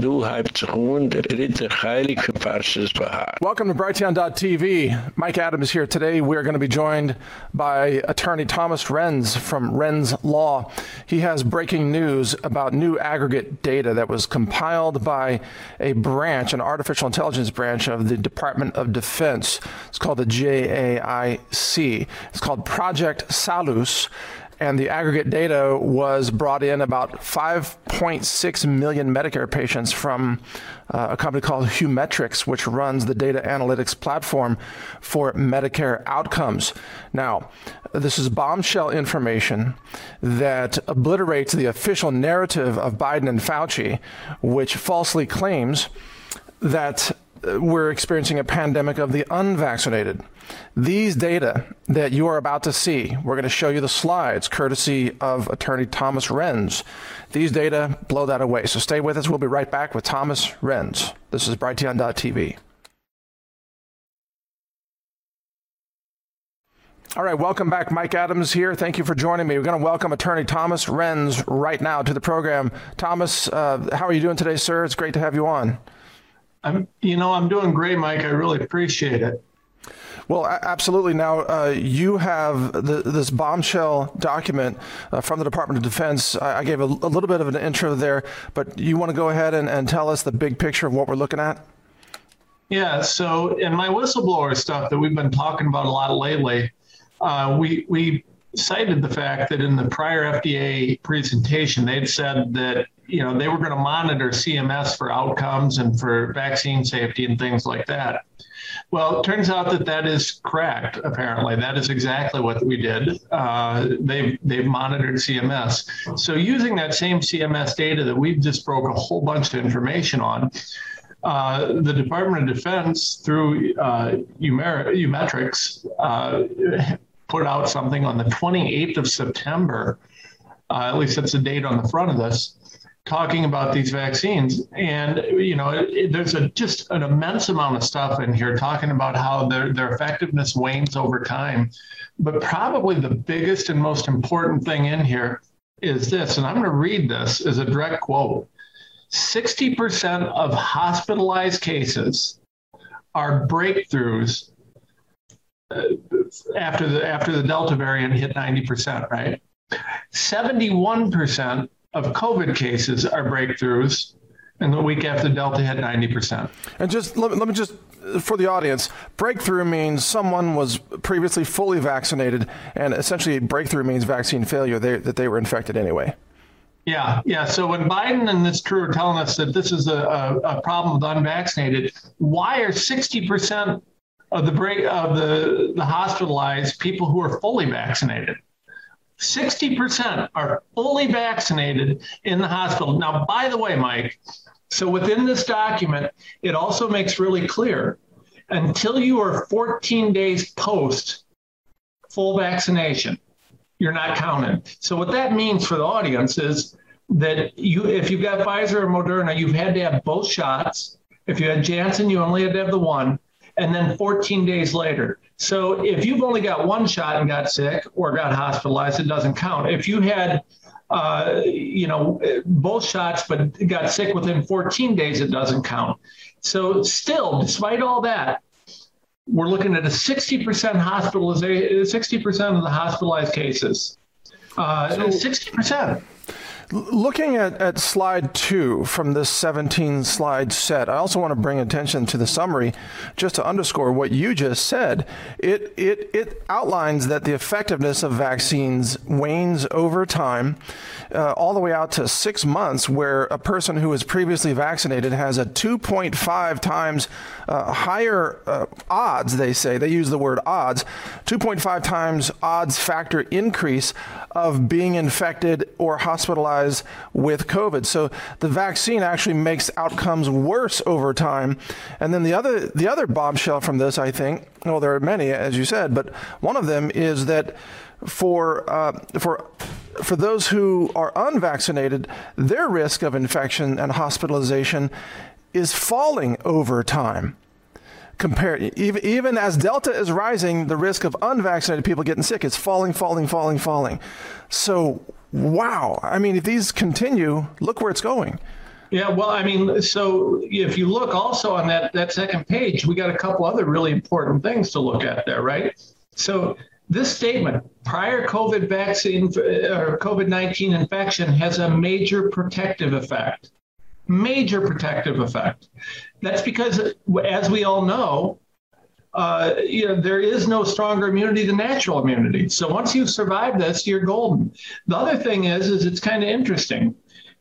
Du der dritte Bahar. Welcome to Brighteon.tv. Mike Adams is here. Today we are going to be joined by attorney Thomas Renz from Renz Law. He has breaking news about new aggregate data that was compiled by a branch, an artificial intelligence branch of the Department of Defense. It's called the JAIC. It's called Project Salus and the aggregate data was brought in about 5.6 million Medicare patients from uh, a company called Humetrix which runs the data analytics platform for Medicare outcomes. Now, this is bombshell information that obliterates the official narrative of Biden and Fauci which falsely claims that we're experiencing a pandemic of the unvaccinated. These data that you are about to see, we're going to show you the slides courtesy of attorney Thomas Renz. These data blow that away. So stay with us. We'll be right back with Thomas Renz. This is Brighteon.tv. All right, welcome back. Mike Adams here. Thank you for joining me. We're going to welcome attorney Thomas Renz right now to the program. Thomas, uh, how are you doing today, sir? It's great to have you on. I'm, you know, I'm doing great, Mike. I really appreciate it. Well, absolutely. Now, uh, you have the, this bombshell document uh, from the Department of Defense. I, I gave a, a, little bit of an intro there, but you want to go ahead and, and tell us the big picture of what we're looking at? Yeah. So, in my whistleblower stuff that we've been talking about a lot lately, uh, we we cited the fact that in the prior FDA presentation, they'd said that you know they were going to monitor CMS for outcomes and for vaccine safety and things like that. Well, it turns out that that is correct. Apparently, that is exactly what we did. Uh, they've they've monitored CMS. So using that same CMS data that we've just broke a whole bunch of information on, uh, the Department of Defense through uh, Humetrix uh, put out something on the 28th of September. Uh, at least that's the date on the front of this talking about these vaccines. And you know it, it, there's a just an immense amount of stuff in here talking about how their their effectiveness wanes over time. But probably the biggest and most important thing in here is this and I'm going to read this as a direct quote. 60% of hospitalized cases are breakthroughs uh, after the after the delta variant hit 90% right? 71% of COVID cases are breakthroughs and the week after Delta hit 90%. And just let me, let me just for the audience, breakthrough means someone was previously fully vaccinated and essentially breakthrough means vaccine failure they, that they were infected anyway. Yeah, yeah. So when Biden and this crew are telling us that this is a, a, a problem with unvaccinated, why are 60% of the break of the the hospitalized people who are fully vaccinated? 60% are fully vaccinated in the hospital. Now, by the way, Mike, so within this document, it also makes really clear until you are 14 days post full vaccination, you're not counted. So what that means for the audience is that you if you've got Pfizer or Moderna, you've had to have both shots. If you had Janssen, you only had to have the one and then 14 days later. So if you've only got one shot and got sick or got hospitalized, it doesn't count. If you had uh, you know both shots but got sick within 14 days it doesn't count. So still despite all that we're looking at a 60% hospitalization 60% of the hospitalized cases. Uh, so, 60%. Looking at, at slide 2 from this 17 slide set, I also want to bring attention to the summary just to underscore what you just said. It it it outlines that the effectiveness of vaccines wanes over time uh, all the way out to 6 months where a person who is previously vaccinated has a 2.5 times uh, higher uh, odds they say they use the word odds 2.5 times odds factor increase of being infected or hospitalized with COVID. So the vaccine actually makes outcomes worse over time. And then the other the other bombshell from this I think, well there are many as you said, but one of them is that for uh, for for those who are unvaccinated, their risk of infection and hospitalization is falling over time. Compare even even as delta is rising, the risk of unvaccinated people getting sick is falling, falling, falling, falling. So, wow. I mean, if these continue, look where it's going. Yeah, well, I mean, so if you look also on that that second page, we got a couple other really important things to look at there, right? So this statement, prior COVID vaccine uh, or COVID-19 infection has a major protective effect. Major protective effect. That's because as we all know, uh, you know, there is no stronger immunity than natural immunity. So once you survive this, you're golden. The other thing is is it's kind of interesting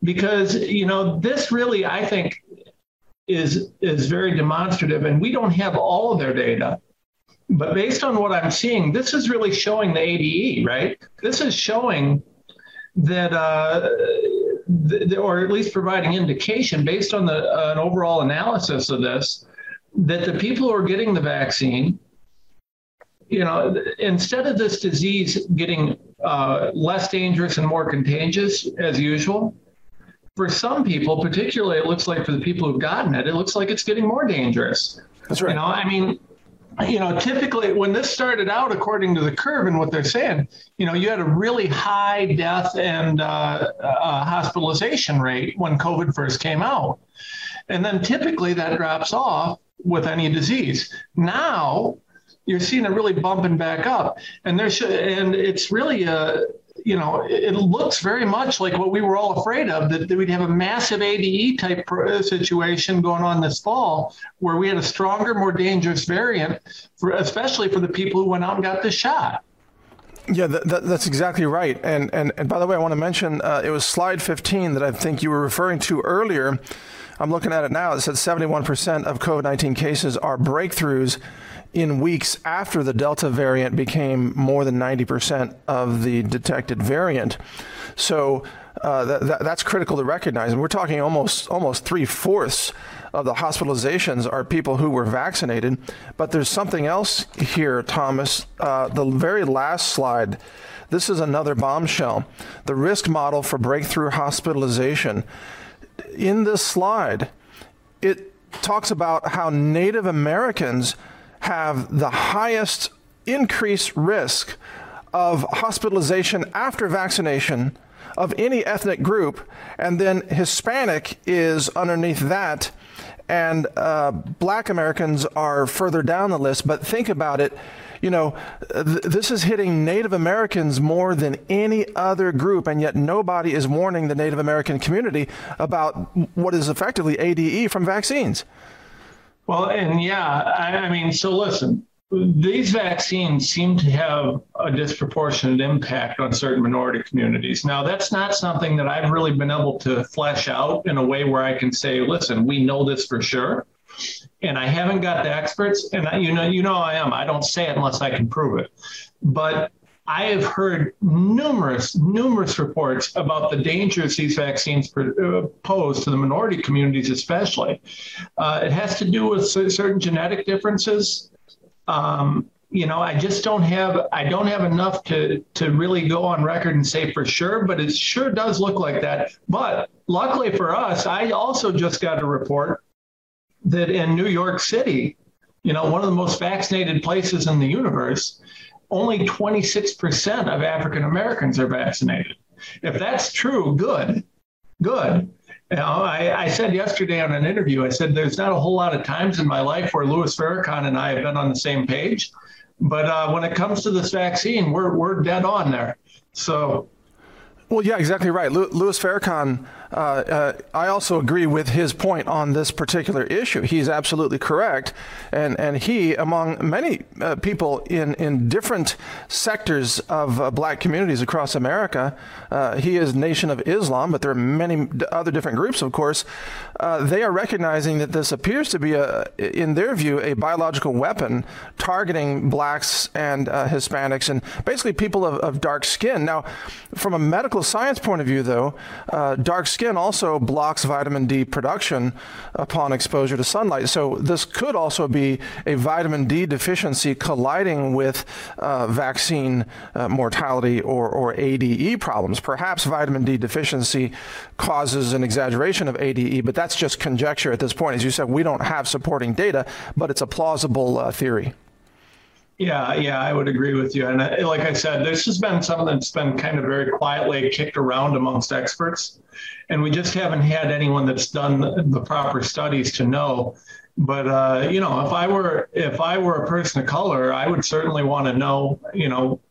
because you know, this really I think is is very demonstrative and we don't have all of their data but based on what I'm seeing, this is really showing the ADE, right? This is showing that uh, or at least providing indication based on the uh, an overall analysis of this that the people who are getting the vaccine you know instead of this disease getting uh, less dangerous and more contagious as usual for some people particularly it looks like for the people who've gotten it it looks like it's getting more dangerous. That's right. You know i mean you know typically when this started out according to the curve and what they're saying you know you had a really high death and uh, uh, hospitalization rate when covid first came out. And then typically that drops off with any disease. Now you're seeing it really bumping back up. And there's and it's really a you know, it looks very much like what we were all afraid of that, that we'd have a massive ADE type situation going on this fall where we had a stronger, more dangerous variant for especially for the people who went out and got the shot. Yeah, that, that, that's exactly right. And and and by the way, I want to mention uh, it was slide 15 that I think you were referring to earlier. I'm looking at it now. It said 71% of COVID-19 cases are breakthroughs in weeks after the Delta variant became more than 90% of the detected variant. So uh, that, that, that's critical to recognize. And we're talking almost almost three fourths of the hospitalizations are people who were vaccinated. But there's something else here, Thomas. Uh, the very last slide. This is another bombshell. The risk model for breakthrough hospitalization. In this slide, it talks about how Native Americans have the highest increased risk of hospitalization after vaccination of any ethnic group and then Hispanic is underneath that and uh, black Americans are further down the list. But think about it you know th this is hitting Native Americans more than any other group and yet nobody is warning the Native American community about what is effectively ADE from vaccines well, and yeah, I, I mean, so listen, these vaccines seem to have a disproportionate impact on certain minority communities. Now, that's not something that I've really been able to flesh out in a way where I can say, listen, we know this for sure. And I haven't got the experts and I, you know you know I am. I don't say it unless I can prove it. But I have heard numerous, numerous reports about the dangers these vaccines uh, pose to the minority communities, especially. Uh, it has to do with certain genetic differences. Um, you know, I just don't have I don't have enough to to really go on record and say for sure, but it sure does look like that. But luckily for us, I also just got a report that in New York City, you know, one of the most vaccinated places in the universe, only 26% of African Americans are vaccinated. If that's true, good. Good. You know, I, I said yesterday on an interview, I said there's not a whole lot of times in my life where Louis Farrakhan and I have been on the same page. But uh, when it comes to this vaccine, we're we're dead on there. So well, yeah, exactly right. Louis Farrakhan uh, uh, I also agree with his point on this particular issue. He's absolutely correct, and and he, among many uh, people in in different sectors of uh, black communities across America, uh, he is Nation of Islam, but there are many other different groups, of course. Uh, they are recognizing that this appears to be a, in their view, a biological weapon targeting blacks and Hispanics and basically people of, of, dark skin. Now, from a medical science point of view, though, dark skin also blocks vitamin D production upon exposure to sunlight. So this could also be a vitamin D deficiency colliding with uh, vaccine uh, mortality or, or ADE problems. Perhaps vitamin D deficiency causes an exaggeration of ADE, but that's just conjecture at this point. As you said, we don't have supporting data, but it's a plausible uh, theory. Yeah, yeah, I would agree with you. And uh, like I said, this has been something that's been kind of very quietly kicked around amongst experts. And we just haven't had anyone that's done the proper studies to know. But uh, you know, if I were if I were a person of color, I would certainly want to know, you know,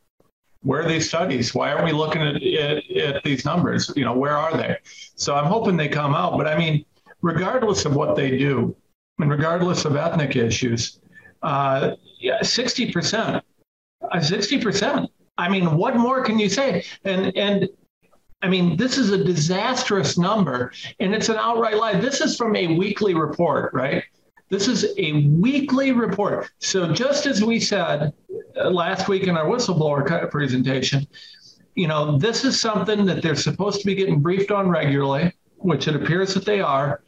where are these studies? Why are we looking at, at, at these numbers? You know, where are they? So I'm hoping they come out. But I mean, regardless of what they do, and regardless of ethnic issues, uh, yeah, 60%. Uh, 60%. I mean, what more can you say? And and I mean, this is a disastrous number and it's an outright lie. This is from a weekly report, right? This is a weekly report. So just as we said uh, last week in our whistleblower presentation, you know, this is something that they're supposed to be getting briefed on regularly, which it appears that they are.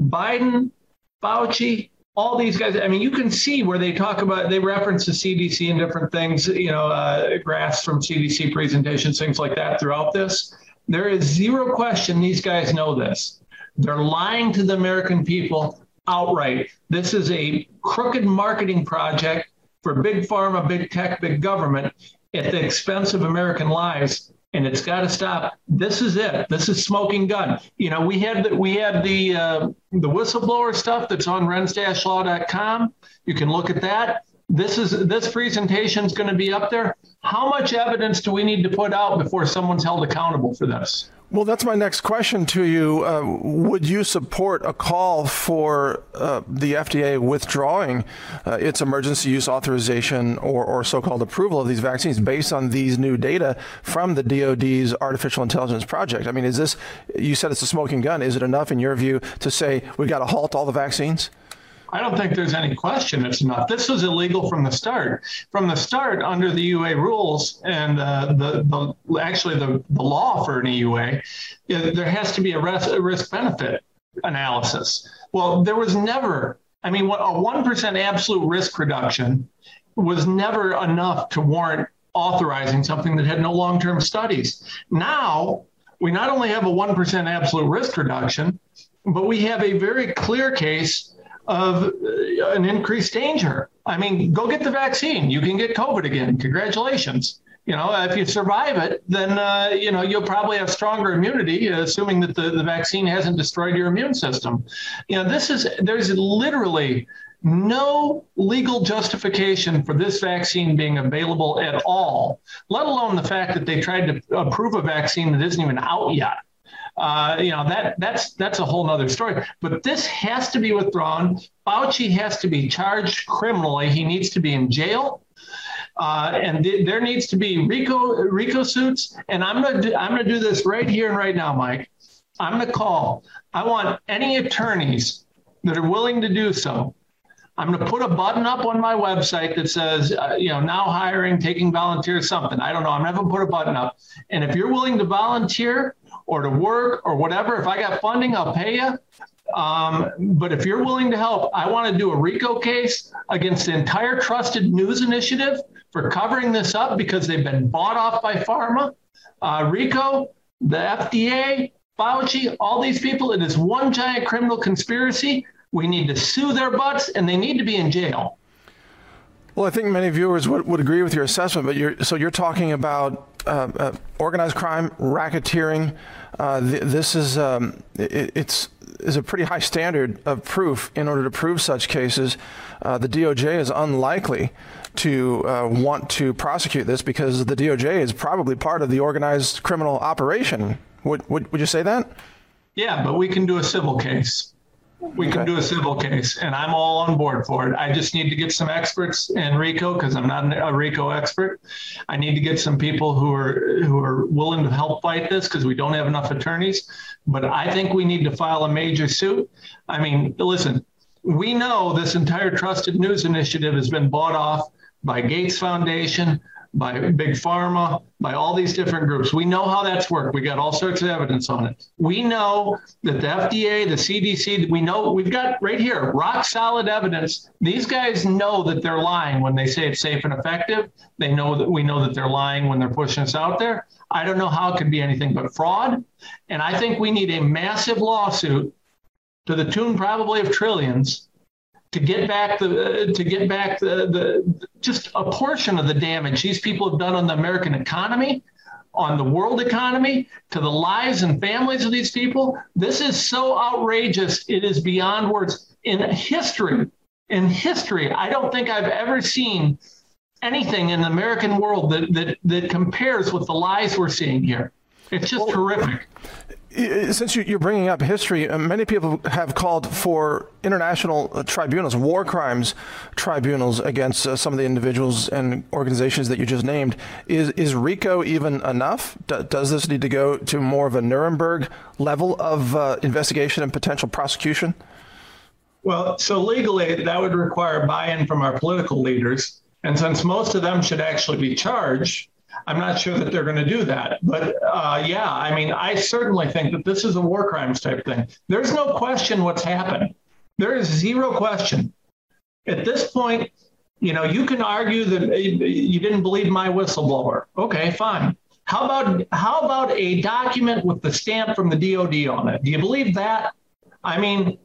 Biden, Fauci, all these guys i mean you can see where they talk about they reference the CDC and different things you know uh, graphs from CDC presentations things like that throughout this. There is zero question these guys know this. They're lying to the american people outright. This is a crooked marketing project for big pharma big tech big government at the expense of american lives and it's got to stop. This is it. This is smoking gun. You know, we had the, we had the uh, the whistleblower stuff that's on renzlaw.com. You can look at that. This is this presentation is going to be up there. How much evidence do we need to put out before someone's held accountable for this? Well, that's my next question to you. Uh, would you support a call for uh, the FDA withdrawing uh, its emergency use authorization or, or so called approval of these vaccines based on these new data from the DoD's artificial intelligence project? I mean, is this, you said it's a smoking gun. Is it enough, in your view, to say we've got to halt all the vaccines? I don't think there's any question it's not. This was illegal from the start. From the start under the EUA rules and uh, the the actually the the law for an EUA, there has to be a risk, a risk benefit analysis. Well, there was never I mean what a 1% absolute risk reduction was never enough to warrant authorizing something that had no long-term studies. Now, we not only have a 1% absolute risk reduction, but we have a very clear case of uh, an increased danger. I mean, go get the vaccine. You can get COVID again. Congratulations. You know, if you survive it, then uh, you know, you'll probably have stronger immunity assuming that the the vaccine hasn't destroyed your immune system. You know, this is there's literally no legal justification for this vaccine being available at all, let alone the fact that they tried to approve a vaccine that isn't even out yet uh, you know that that's that's a whole nother story. But this has to be withdrawn. Fauci has to be charged criminally. He needs to be in jail. Uh, and th there needs to be RICO RICO suits. And I'm going to I'm going to do this right here and right now Mike. I'm going to call. I want any attorneys that are willing to do so. I'm going to put a button up on my website that says, uh, you know, now hiring, taking volunteers, something. I don't know. I'm never put a button up. And if you're willing to volunteer or to work or whatever, if I got funding, I'll pay you. Um, but if you're willing to help, I want to do a RICO case against the entire Trusted News Initiative for covering this up because they've been bought off by pharma. Uh, RICO, the FDA, Fauci, all these people, it is one giant criminal conspiracy we need to sue their butts and they need to be in jail. Well, I think many viewers would, would agree with your assessment, but you're so you're talking about uh, uh, organized crime, racketeering. Uh, th this is um, it, it's is a pretty high standard of proof in order to prove such cases. Uh, the DOJ is unlikely to uh, want to prosecute this because the DOJ is probably part of the organized criminal operation. Would would, would you say that? Yeah, but we can do a civil case we okay. can do a civil case and I'm all on board for it. I just need to get some experts in RICO because I'm not a RICO expert. I need to get some people who are who are willing to help fight this because we don't have enough attorneys. But I think we need to file a major suit. I mean, listen, we know this entire trusted news initiative has been bought off by Gates Foundation, by big pharma, by all these different groups. We know how that's worked. We got all sorts of evidence on it. We know that the FDA, the CDC, we know we've got right here rock solid evidence. These guys know that they're lying when they say it's safe and effective. They know that we know that they're lying when they're pushing us out there. I don't know how it could be anything but fraud. And I think we need a massive lawsuit to the tune probably of trillions to get back the uh, to get back the, the just a portion of the damage these people have done on the American economy on the world economy to the lives and families of these people. This is so outrageous. It is beyond words. In history in history I don't think I've ever seen anything in the American world that that that compares with the lies we're seeing here. It's just well, horrific since you're bringing up history, uh, many people have called for international uh, tribunals, war crimes tribunals against uh, some of the individuals and organizations that you just named. Is is RICO even enough? does this need to go to more of a Nuremberg level of uh, investigation and potential prosecution? Well, so legally that would require buy-in from our political leaders, and since most of them should actually be charged, I'm not sure that they're going to do that. But uh, yeah, I mean, I certainly think that this is a war crimes type thing. There's no question what's happened. There is zero question. At this point, you know, you can argue that uh, you didn't believe my whistleblower. Okay, fine. How about how about a document with the stamp from the DOD on it? Do you believe that? I mean,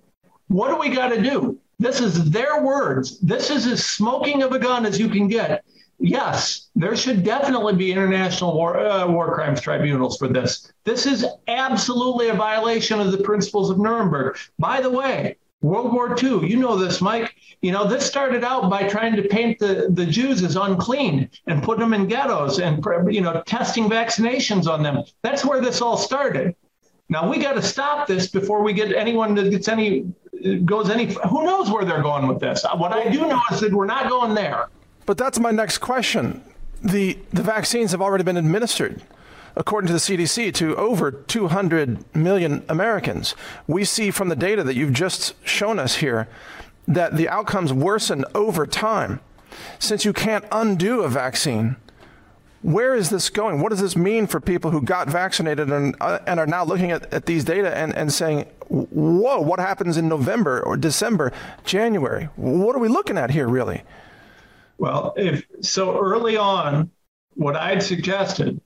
what do we got to do? This is their words. This is as smoking of a gun as you can get yes, there should definitely be international war uh, war crimes tribunals for this. This is absolutely a violation of the principles of Nuremberg. By the way, World War II, you know this, Mike. You know, this started out by trying to paint the, the Jews as unclean and put them in ghettos and, you know, testing vaccinations on them. That's where this all started. Now we got to stop this before we get anyone that gets any goes any who knows where they're going with this. What I do know is that we're not going there. But that's my next question. The the vaccines have already been administered according to the CDC to over 200 million Americans. We see from the data that you've just shown us here that the outcomes worsen over time. Since you can't undo a vaccine, where is this going? What does this mean for people who got vaccinated and, uh, and are now looking at, at these data and, and saying, whoa, what happens in November or December, January? What are we looking at here, really? Well, if so early on, what I'd suggested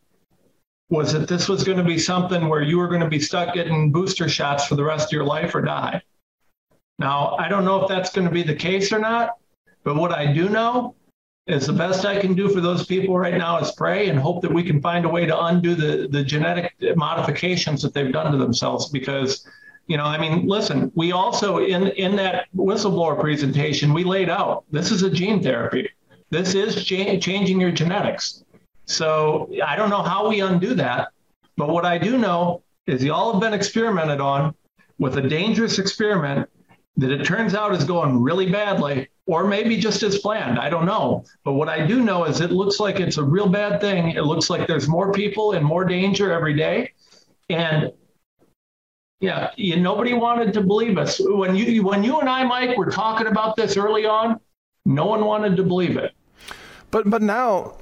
was that this was going to be something where you were going to be stuck getting booster shots for the rest of your life or die. Now, I don't know if that's going to be the case or not, but what I do know is the best I can do for those people right now is pray and hope that we can find a way to undo the the genetic modifications that they've done to themselves because you know i mean listen we also in in that whistleblower presentation we laid out this is a gene therapy. This is cha changing your genetics. So I don't know how we undo that, but what I do know is y'all have been experimented on with a dangerous experiment that it turns out is going really badly or maybe just as planned. I don't know. But what i do know is it looks like it's a real bad thing. It looks like there's more people in more danger every day. And yeah you, nobody wanted to believe us. When you when you and I Mike were talking about this early on no one wanted to believe it. But but now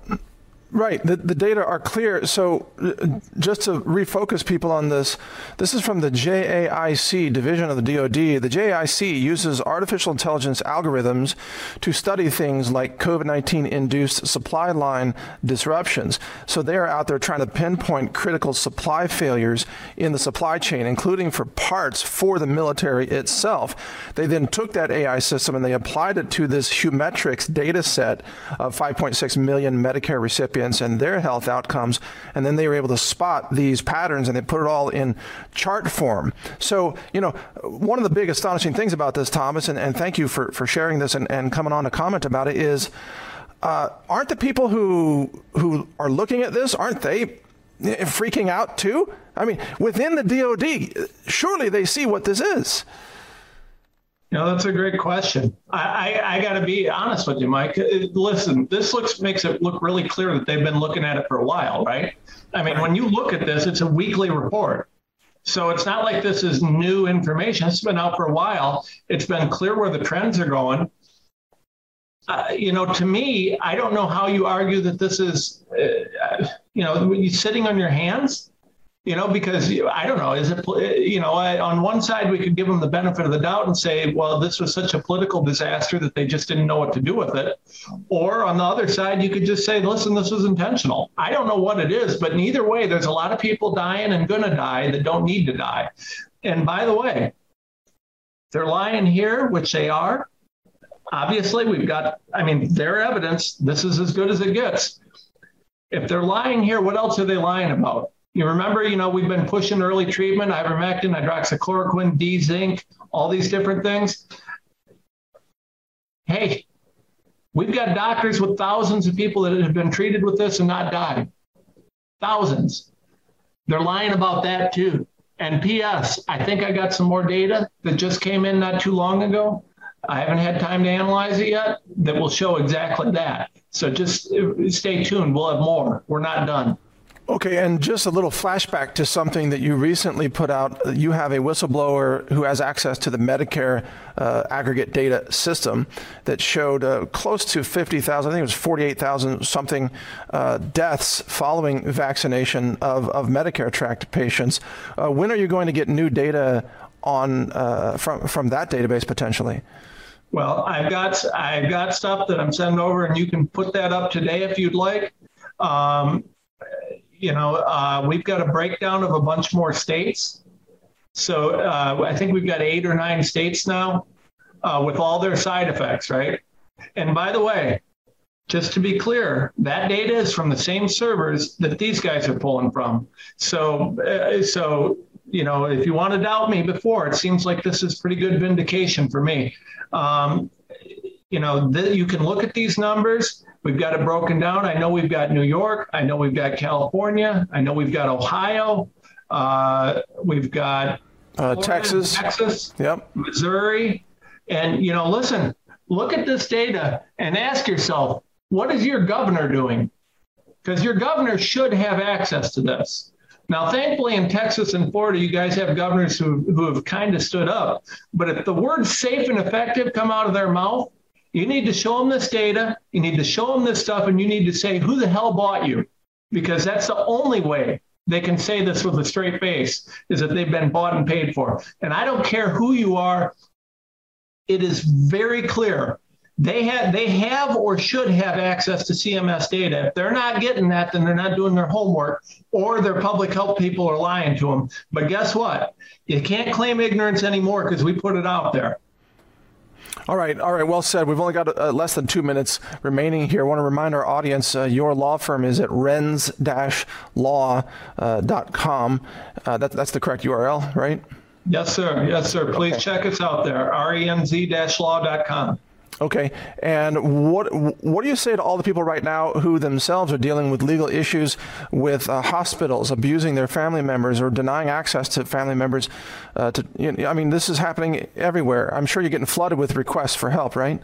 Right. The, the data are clear. So, uh, just to refocus people on this, this is from the JAIC division of the DoD. The JAIC uses artificial intelligence algorithms to study things like COVID 19 induced supply line disruptions. So, they are out there trying to pinpoint critical supply failures in the supply chain, including for parts for the military itself. They then took that AI system and they applied it to this Humetrix data set of 5.6 million Medicare recipients recipients and their health outcomes and then they were able to spot these patterns and they put it all in chart form. So, you know, one of the big astonishing things about this Thomas and, and thank you for for sharing this and, and coming on to comment about it is uh, aren't the people who who are looking at this aren't they freaking out too? I mean, within the DoD, surely they see what this is. That's a great question. I, I, I got to be honest with you, Mike. Listen, this looks makes it look really clear that they've been looking at it for a while, right? I mean, when you look at this, it's a weekly report. So it's not like this is new information. It's been out for a while. It's been clear where the trends are going. Uh, you know, to me, I don't know how you argue that this is, uh, you know, sitting on your hands you know because i don't know is it you know on one side we could give them the benefit of the doubt and say well this was such a political disaster that they just didn't know what to do with it. Or on the other side you could just say listen this was intentional. I don't know what it is but neither way there's a lot of people dying and going to die that don't need to die. And by the way they're lying here which they are. Obviously we've got I mean their evidence this is as good as it gets. If they're lying here what else are they lying about you remember you know we've been pushing early treatment ivermectin hydroxychloroquine d-zinc all these different things hey we've got doctors with thousands of people that have been treated with this and not died thousands they're lying about that too and ps i think i got some more data that just came in not too long ago I haven't had time to analyze it yet that will show exactly that. So just stay tuned. We'll have more. We're not done. Okay, and just a little flashback to something that you recently put out. You have a whistleblower who has access to the Medicare uh, aggregate data system that showed uh, close to 50,000, I think it was 48,000 something uh, deaths following vaccination of, of Medicare tracked patients. Uh, when are you going to get new data on uh, from, from that database potentially? Well, I've got I've got stuff that I'm sending over, and you can put that up today if you'd like. Um, you know, uh, we've got a breakdown of a bunch more states. So uh, I think we've got eight or nine states now uh, with all their side effects, right? And by the way, just to be clear, that data is from the same servers that these guys are pulling from. So, uh, so you know, if you want to doubt me before, it seems like this is pretty good vindication for me. Um, you know, the, you can look at these numbers. We've got it broken down. I know we've got New York. I know we've got California. I know we've got Ohio. Uh, we've got uh, Texas, Texas, yep, Missouri, and you know, listen, look at this data and ask yourself, what is your governor doing? Because your governor should have access to this. Now, thankfully, in Texas and Florida, you guys have governors who, who have kind of stood up. But if the words safe and effective come out of their mouth, you need to show them this data, you need to show them this stuff, and you need to say, who the hell bought you? Because that's the only way they can say this with a straight face is that they've been bought and paid for. And I don't care who you are, it is very clear they have they have or should have access to CMS data. If they're not getting that, then they're not doing their homework or their public health people are lying to them. But guess what? You can't claim ignorance anymore because we put it out there. All right, all right, well said. We've only got uh, less than two minutes remaining here. I want to remind our audience uh, your law firm is at renz law.com. Uh, uh, that, that's the correct URL, right? Yes, sir. Yes, sir. Please okay. check us out there, renz law.com. Okay. And what what do you say to all the people right now who themselves are dealing with legal issues with uh, hospitals abusing their family members or denying access to family members? Uh, to you know, I mean, this is happening everywhere. I'm sure you're getting flooded with requests for help, right?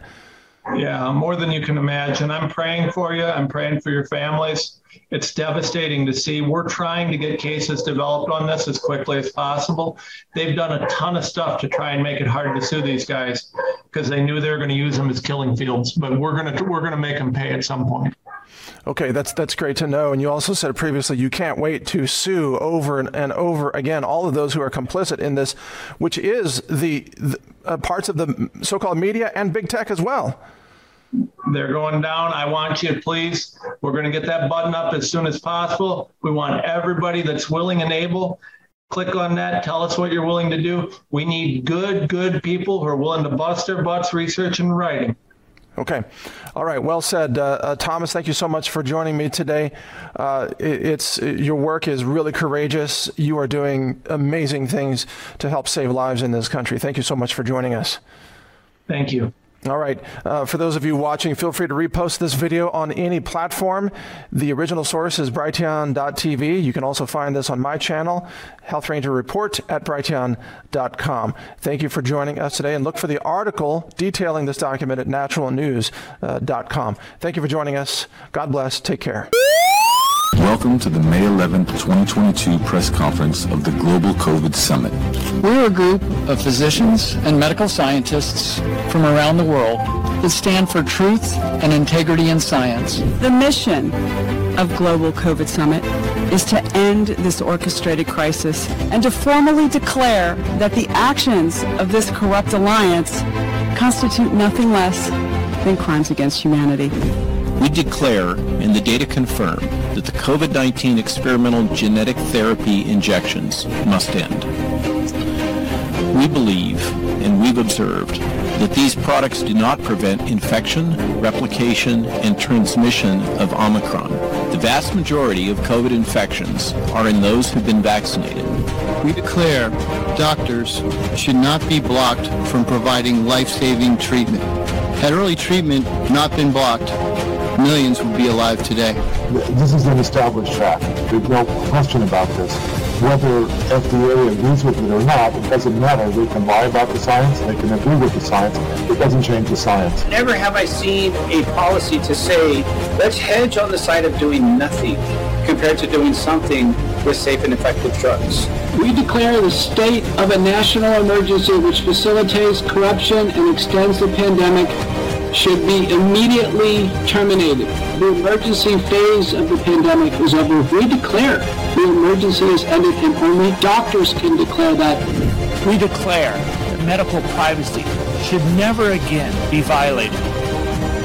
Yeah, more than you can imagine. I'm praying for you. I'm praying for your families. It's devastating to see. We're trying to get cases developed on this as quickly as possible. They've done a ton of stuff to try and make it hard to sue these guys because they knew they were going to use them as killing fields, but we're going to we're going to make them pay at some point. Okay, that's that's great to know. And you also said previously you can't wait to sue over and, and over again all of those who are complicit in this, which is the, the uh, parts of the so-called media and big tech as well. They're going down. I want you, please. We're going to get that button up as soon as possible. We want everybody that's willing and able. Click on that. Tell us what you're willing to do. We need good, good people who are willing to bust their butts research and writing. Okay. All right. Well said, uh, uh, Thomas. Thank you so much for joining me today. Uh, it, it's your work is really courageous. You are doing amazing things to help save lives in this country. Thank you so much for joining us. Thank you. All right. Uh, for those of you watching, feel free to repost this video on any platform. The original source is brighteon.tv. You can also find this on my channel, Health Ranger Report at brighteon.com. Thank you for joining us today and look for the article detailing this document at naturalnews.com. Thank you for joining us. God bless. Take care. Welcome to the May 11, 2022 press conference of the Global COVID Summit. We're a group of physicians and medical scientists from around the world that stand for truth and integrity in science. The mission of Global COVID Summit is to end this orchestrated crisis and to formally declare that the actions of this corrupt alliance constitute nothing less than crimes against humanity. We declare, and the data confirm, that the COVID-19 experimental genetic therapy injections must end. We believe, and we've observed, that these products do not prevent infection, replication, and transmission of Omicron. The vast majority of COVID infections are in those who've been vaccinated. We declare doctors should not be blocked from providing life-saving treatment. Had early treatment not been blocked, millions would be alive today. This is an established fact. There's no question about this whether FDA agrees with it or not, it doesn't matter. They can lie about the science, they can agree with the science. It doesn't change the science. Never have I seen a policy to say, let's hedge on the side of doing nothing compared to doing something with safe and effective drugs. We declare the state of a national emergency which facilitates corruption and extends the pandemic should be immediately terminated. The emergency phase of the pandemic is over. We declare the emergency is ended and only doctors can declare that. We declare that medical privacy should never again be violated.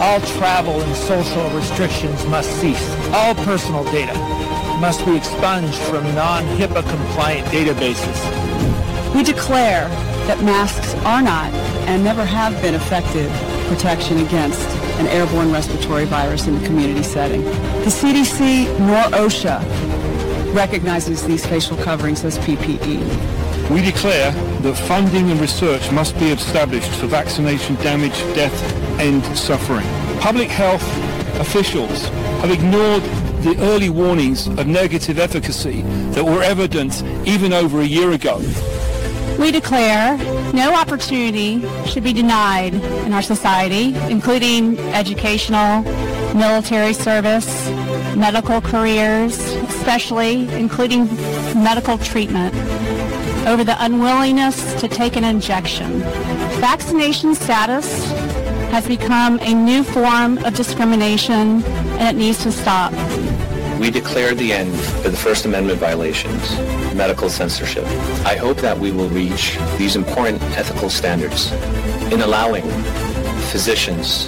All travel and social restrictions must cease. All personal data must be expunged from non-HIPAA compliant databases. We declare that masks are not and never have been effective protection against an airborne respiratory virus in the community setting. The CDC nor OSHA recognizes these facial coverings as PPE. We declare that funding and research must be established for vaccination damage, death, and suffering. Public health officials have ignored the early warnings of negative efficacy that were evident even over a year ago. We declare no opportunity should be denied in our society, including educational, military service, medical careers, especially including medical treatment, over the unwillingness to take an injection. Vaccination status has become a new form of discrimination and it needs to stop. We declare the end for the First Amendment violations, medical censorship. I hope that we will reach these important ethical standards in allowing physicians,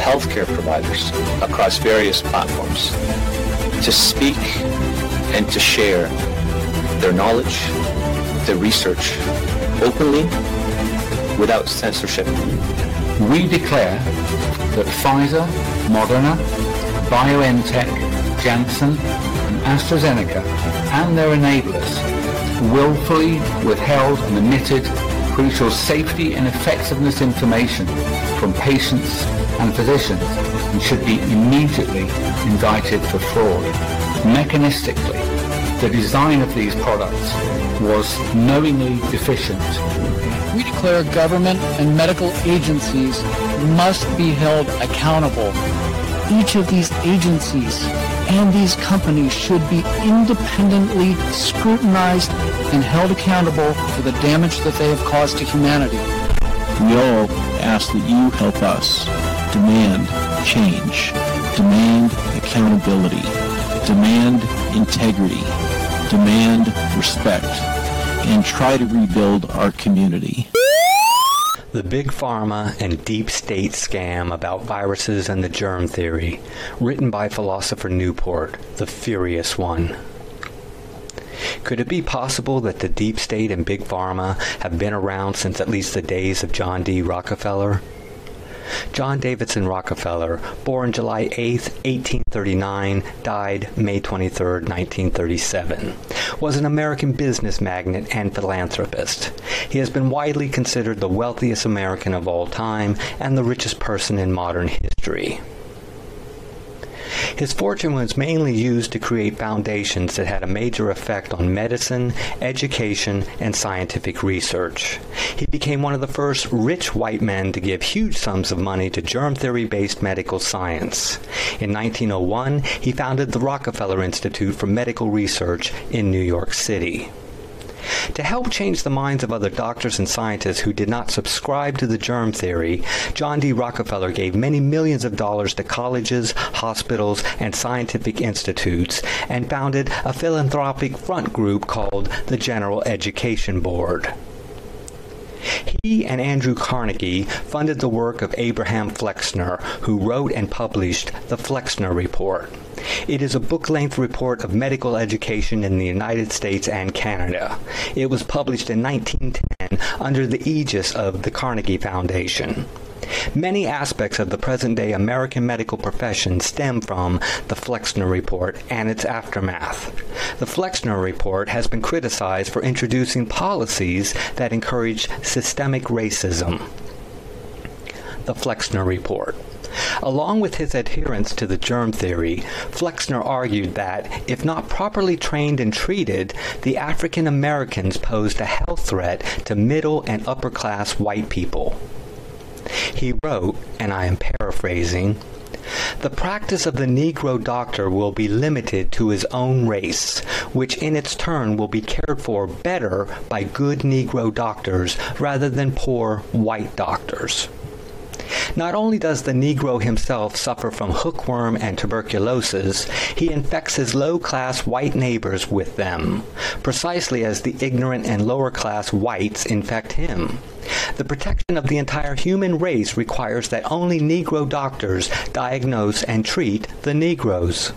healthcare providers across various platforms to speak and to share their knowledge, their research openly without censorship. We declare that Pfizer, Moderna, BioNTech, Janssen, and AstraZeneca and their enablers willfully withheld and omitted crucial safety and effectiveness information from patients and physicians and should be immediately indicted for fraud. Mechanistically, the design of these products was knowingly deficient. We declare government and medical agencies must be held accountable. Each of these agencies and these companies should be independently scrutinized and held accountable for the damage that they have caused to humanity. We all ask that you help us demand change, demand accountability, demand integrity, demand respect, and try to rebuild our community. The Big Pharma and Deep State Scam About Viruses and the Germ Theory, written by philosopher Newport, the Furious One. Could it be possible that the Deep State and Big Pharma have been around since at least the days of John D. Rockefeller? John Davidson Rockefeller, born July 8, 1839, died May 23, 1937, was an American business magnate and philanthropist. He has been widely considered the wealthiest American of all time and the richest person in modern history. His fortune was mainly used to create foundations that had a major effect on medicine, education, and scientific research. He became one of the first rich white men to give huge sums of money to germ theory-based medical science. In 1901, he founded the Rockefeller Institute for Medical Research in New York City. To help change the minds of other doctors and scientists who did not subscribe to the germ theory, John D. Rockefeller gave many millions of dollars to colleges, hospitals, and scientific institutes and founded a philanthropic front group called the General Education Board. He and Andrew Carnegie funded the work of Abraham Flexner, who wrote and published the Flexner Report. It is a book-length report of medical education in the United States and Canada. It was published in 1910 under the aegis of the Carnegie Foundation. Many aspects of the present-day American medical profession stem from the Flexner report and its aftermath. The Flexner report has been criticized for introducing policies that encourage systemic racism. The Flexner report Along with his adherence to the germ theory, Flexner argued that if not properly trained and treated, the African Americans posed a health threat to middle and upper class white people. He wrote, and I am paraphrasing, the practice of the Negro doctor will be limited to his own race, which in its turn will be cared for better by good Negro doctors rather than poor white doctors. Not only does the Negro himself suffer from hookworm and tuberculosis, he infects his low-class white neighbors with them, precisely as the ignorant and lower-class whites infect him. The protection of the entire human race requires that only Negro doctors diagnose and treat the Negroes.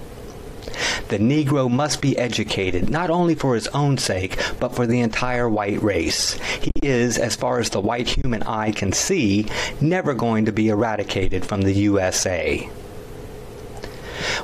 The Negro must be educated not only for his own sake, but for the entire white race. He is, as far as the white human eye can see, never going to be eradicated from the USA.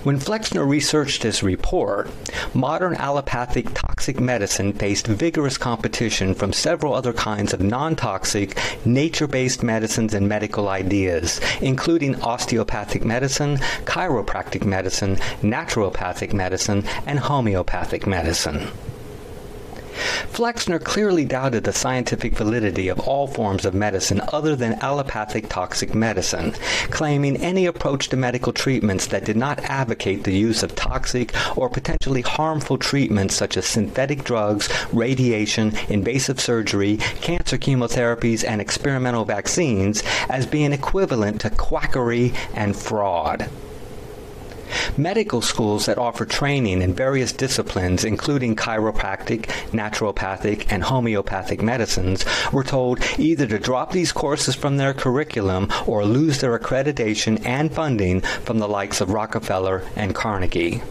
When Flexner researched his report, modern allopathic toxic medicine faced vigorous competition from several other kinds of non-toxic, nature-based medicines and medical ideas, including osteopathic medicine, chiropractic medicine, naturopathic medicine, and homeopathic medicine. Flexner clearly doubted the scientific validity of all forms of medicine other than allopathic toxic medicine, claiming any approach to medical treatments that did not advocate the use of toxic or potentially harmful treatments such as synthetic drugs, radiation, invasive surgery, cancer chemotherapies and experimental vaccines as being equivalent to quackery and fraud. Medical schools that offer training in various disciplines including chiropractic, naturopathic, and homeopathic medicines were told either to drop these courses from their curriculum or lose their accreditation and funding from the likes of Rockefeller and Carnegie.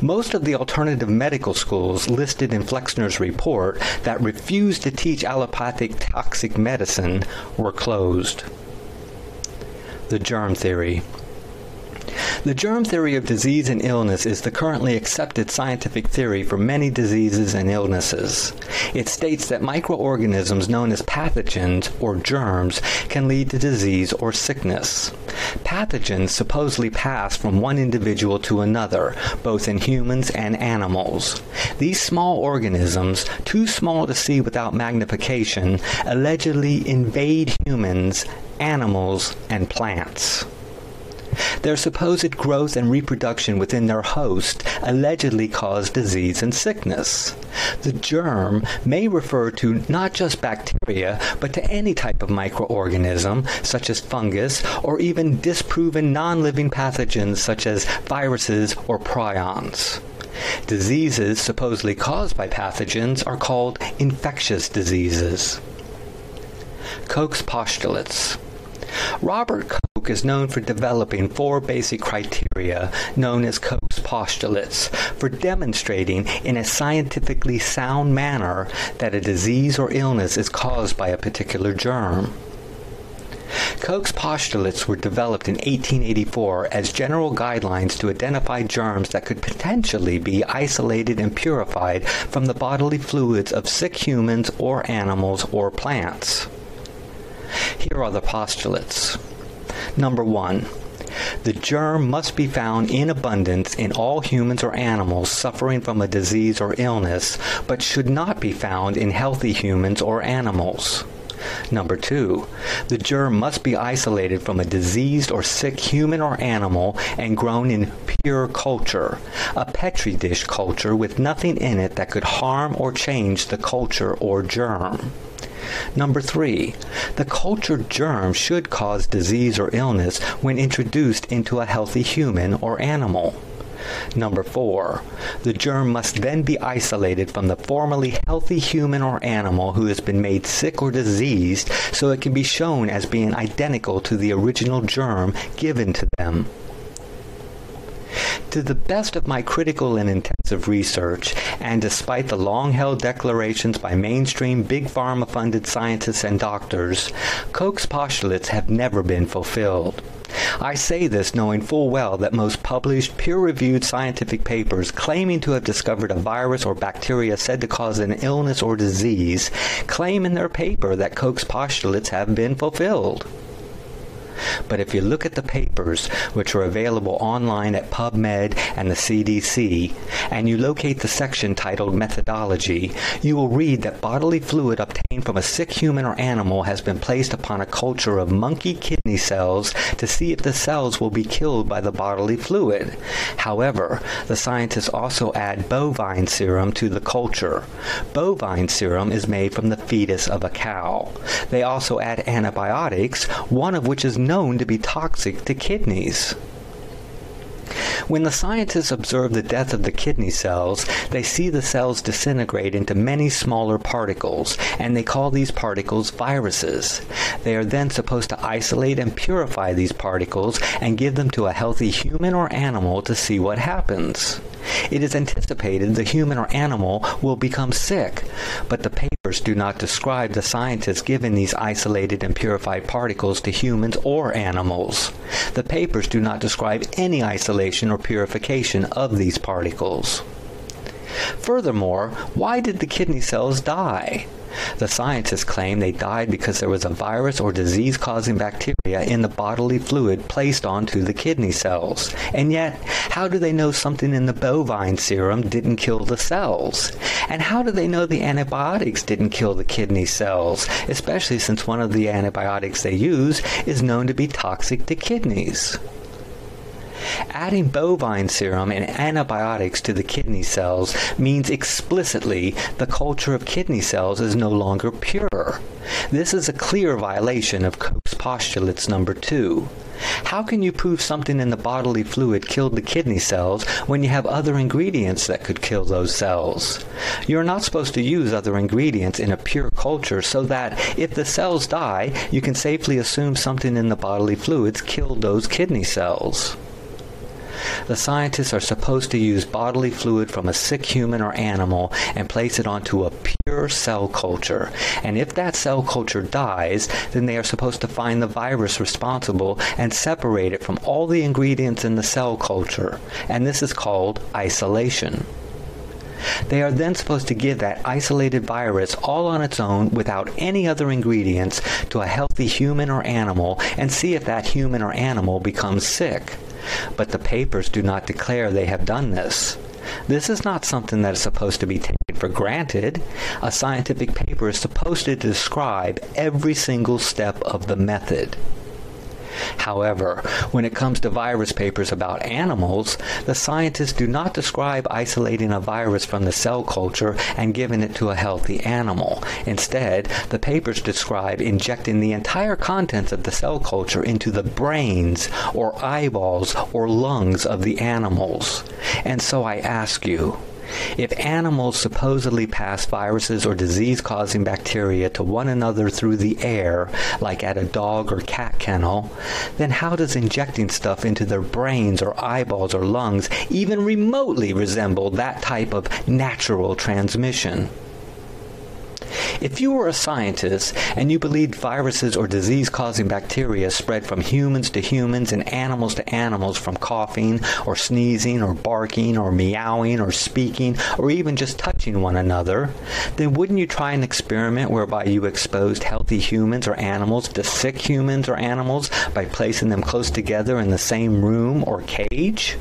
Most of the alternative medical schools listed in Flexner's report that refused to teach allopathic toxic medicine were closed. The germ theory the germ theory of disease and illness is the currently accepted scientific theory for many diseases and illnesses. It states that microorganisms known as pathogens or germs can lead to disease or sickness. Pathogens supposedly pass from one individual to another, both in humans and animals. These small organisms, too small to see without magnification, allegedly invade humans, animals, and plants. Their supposed growth and reproduction within their host allegedly cause disease and sickness. The germ may refer to not just bacteria, but to any type of microorganism such as fungus or even disproven non-living pathogens such as viruses or prions. Diseases supposedly caused by pathogens are called infectious diseases. Koch's postulates Robert Koch is known for developing four basic criteria known as Koch's postulates for demonstrating in a scientifically sound manner that a disease or illness is caused by a particular germ. Koch's postulates were developed in 1884 as general guidelines to identify germs that could potentially be isolated and purified from the bodily fluids of sick humans or animals or plants. Here are the postulates. Number 1. The germ must be found in abundance in all humans or animals suffering from a disease or illness, but should not be found in healthy humans or animals. Number 2. The germ must be isolated from a diseased or sick human or animal and grown in pure culture, a petri dish culture with nothing in it that could harm or change the culture or germ. Number 3. The cultured germ should cause disease or illness when introduced into a healthy human or animal. Number 4. The germ must then be isolated from the formerly healthy human or animal who has been made sick or diseased so it can be shown as being identical to the original germ given to them. To the best of my critical and intensive research, and despite the long-held declarations by mainstream big pharma funded scientists and doctors, Koch's postulates have never been fulfilled. I say this knowing full well that most published peer-reviewed scientific papers claiming to have discovered a virus or bacteria said to cause an illness or disease claim in their paper that Koch's postulates have been fulfilled. But if you look at the papers which are available online at PubMed and the CDC and you locate the section titled methodology, you will read that bodily fluid obtained from a sick human or animal has been placed upon a culture of monkey kidney cells to see if the cells will be killed by the bodily fluid. However, the scientists also add bovine serum to the culture. Bovine serum is made from the fetus of a cow. They also add antibiotics, one of which is known to be toxic to kidneys. When the scientists observe the death of the kidney cells, they see the cells disintegrate into many smaller particles, and they call these particles viruses. They are then supposed to isolate and purify these particles and give them to a healthy human or animal to see what happens. It is anticipated the human or animal will become sick, but the do not describe the scientists giving these isolated and purified particles to humans or animals. The papers do not describe any isolation or purification of these particles. Furthermore, why did the kidney cells die? The scientists claim they died because there was a virus or disease-causing bacteria in the bodily fluid placed onto the kidney cells. And yet, how do they know something in the bovine serum didn't kill the cells? And how do they know the antibiotics didn't kill the kidney cells, especially since one of the antibiotics they use is known to be toxic to kidneys? Adding bovine serum and antibiotics to the kidney cells means explicitly the culture of kidney cells is no longer pure. This is a clear violation of Koch's postulates number 2. How can you prove something in the bodily fluid killed the kidney cells when you have other ingredients that could kill those cells? You're not supposed to use other ingredients in a pure culture so that if the cells die, you can safely assume something in the bodily fluids killed those kidney cells. The scientists are supposed to use bodily fluid from a sick human or animal and place it onto a pure cell culture. And if that cell culture dies, then they are supposed to find the virus responsible and separate it from all the ingredients in the cell culture. And this is called isolation. They are then supposed to give that isolated virus all on its own without any other ingredients to a healthy human or animal and see if that human or animal becomes sick but the papers do not declare they have done this. This is not something that is supposed to be taken for granted. A scientific paper is supposed to describe every single step of the method. However, when it comes to virus papers about animals, the scientists do not describe isolating a virus from the cell culture and giving it to a healthy animal. Instead, the papers describe injecting the entire contents of the cell culture into the brains or eyeballs or lungs of the animals. And so I ask you, if animals supposedly pass viruses or disease-causing bacteria to one another through the air, like at a dog or cat kennel, then how does injecting stuff into their brains or eyeballs or lungs even remotely resemble that type of natural transmission? If you were a scientist and you believed viruses or disease-causing bacteria spread from humans to humans and animals to animals from coughing or sneezing or barking or meowing or speaking or even just touching one another, then wouldn't you try an experiment whereby you exposed healthy humans or animals to sick humans or animals by placing them close together in the same room or cage?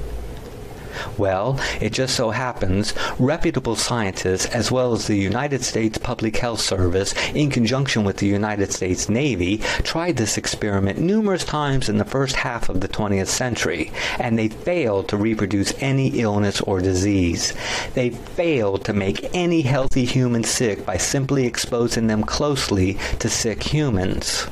Well, it just so happens reputable scientists as well as the United States Public Health Service in conjunction with the United States Navy tried this experiment numerous times in the first half of the 20th century and they failed to reproduce any illness or disease. They failed to make any healthy human sick by simply exposing them closely to sick humans.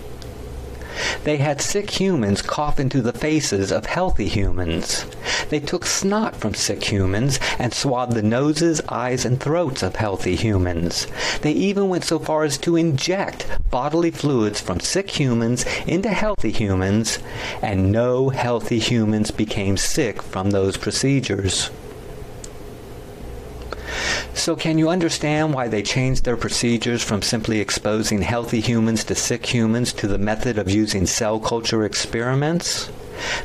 They had sick humans cough into the faces of healthy humans. They took snot from sick humans and swabbed the noses, eyes, and throats of healthy humans. They even went so far as to inject bodily fluids from sick humans into healthy humans, and no healthy humans became sick from those procedures. So can you understand why they changed their procedures from simply exposing healthy humans to sick humans to the method of using cell culture experiments?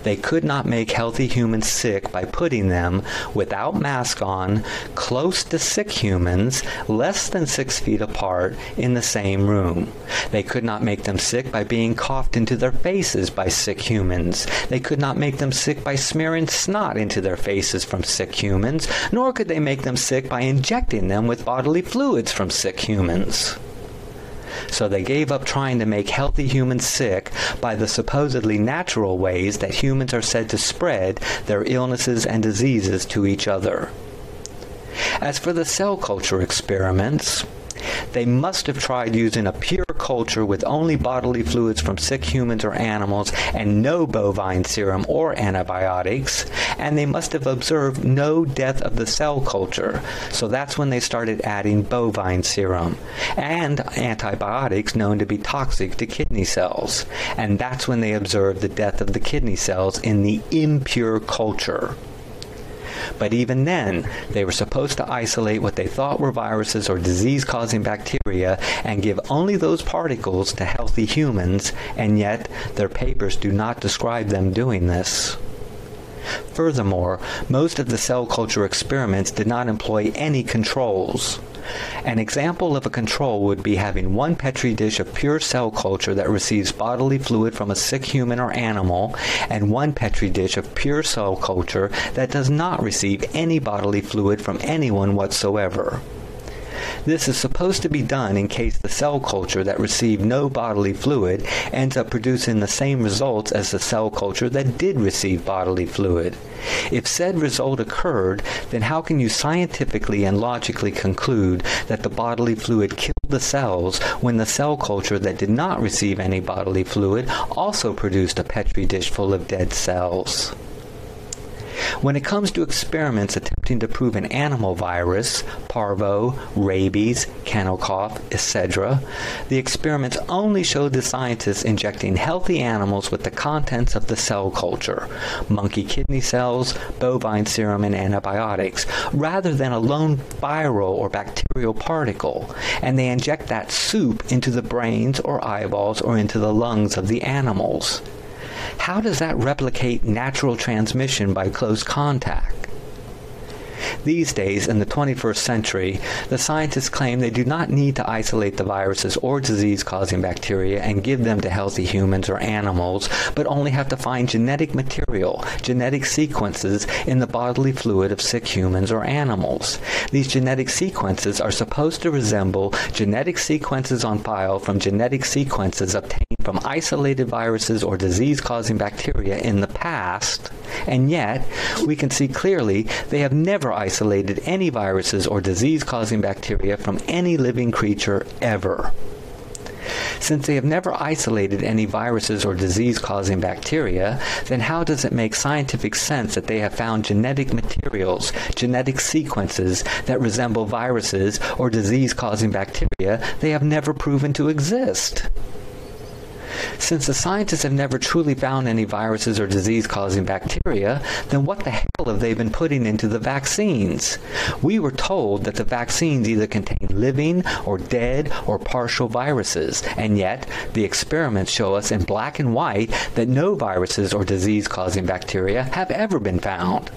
They could not make healthy humans sick by putting them, without mask on, close to sick humans, less than 6 feet apart, in the same room. They could not make them sick by being coughed into their faces by sick humans. They could not make them sick by smearing snot into their faces from sick humans, nor could they make them sick by injecting them with bodily fluids from sick humans so they gave up trying to make healthy humans sick by the supposedly natural ways that humans are said to spread their illnesses and diseases to each other. As for the cell culture experiments, they must have tried using a pure culture with only bodily fluids from sick humans or animals and no bovine serum or antibiotics, and they must have observed no death of the cell culture. So that's when they started adding bovine serum and antibiotics known to be toxic to kidney cells. And that's when they observed the death of the kidney cells in the impure culture. But even then, they were supposed to isolate what they thought were viruses or disease-causing bacteria and give only those particles to healthy humans, and yet their papers do not describe them doing this. Furthermore, most of the cell culture experiments did not employ any controls. An example of a control would be having one petri dish of pure cell culture that receives bodily fluid from a sick human or animal and one petri dish of pure cell culture that does not receive any bodily fluid from anyone whatsoever. This is supposed to be done in case the cell culture that received no bodily fluid ends up producing the same results as the cell culture that did receive bodily fluid. If said result occurred, then how can you scientifically and logically conclude that the bodily fluid killed the cells when the cell culture that did not receive any bodily fluid also produced a petri dish full of dead cells? When it comes to experiments attempting to prove an animal virus, parvo, rabies, kennel cough, etc., the experiments only showed the scientists injecting healthy animals with the contents of the cell culture, monkey kidney cells, bovine serum and antibiotics, rather than a lone viral or bacterial particle, and they inject that soup into the brains or eyeballs or into the lungs of the animals. How does that replicate natural transmission by close contact? These days, in the 21st century, the scientists claim they do not need to isolate the viruses or disease-causing bacteria and give them to healthy humans or animals, but only have to find genetic material, genetic sequences in the bodily fluid of sick humans or animals. These genetic sequences are supposed to resemble genetic sequences on file from genetic sequences obtained from isolated viruses or disease-causing bacteria in the past, and yet we can see clearly they have never isolated any viruses or disease-causing bacteria from any living creature ever. Since they have never isolated any viruses or disease-causing bacteria, then how does it make scientific sense that they have found genetic materials, genetic sequences that resemble viruses or disease-causing bacteria they have never proven to exist? Since the scientists have never truly found any viruses or disease-causing bacteria, then what the hell have they been putting into the vaccines? We were told that the vaccines either contain living or dead or partial viruses, and yet the experiments show us in black and white that no viruses or disease-causing bacteria have ever been found.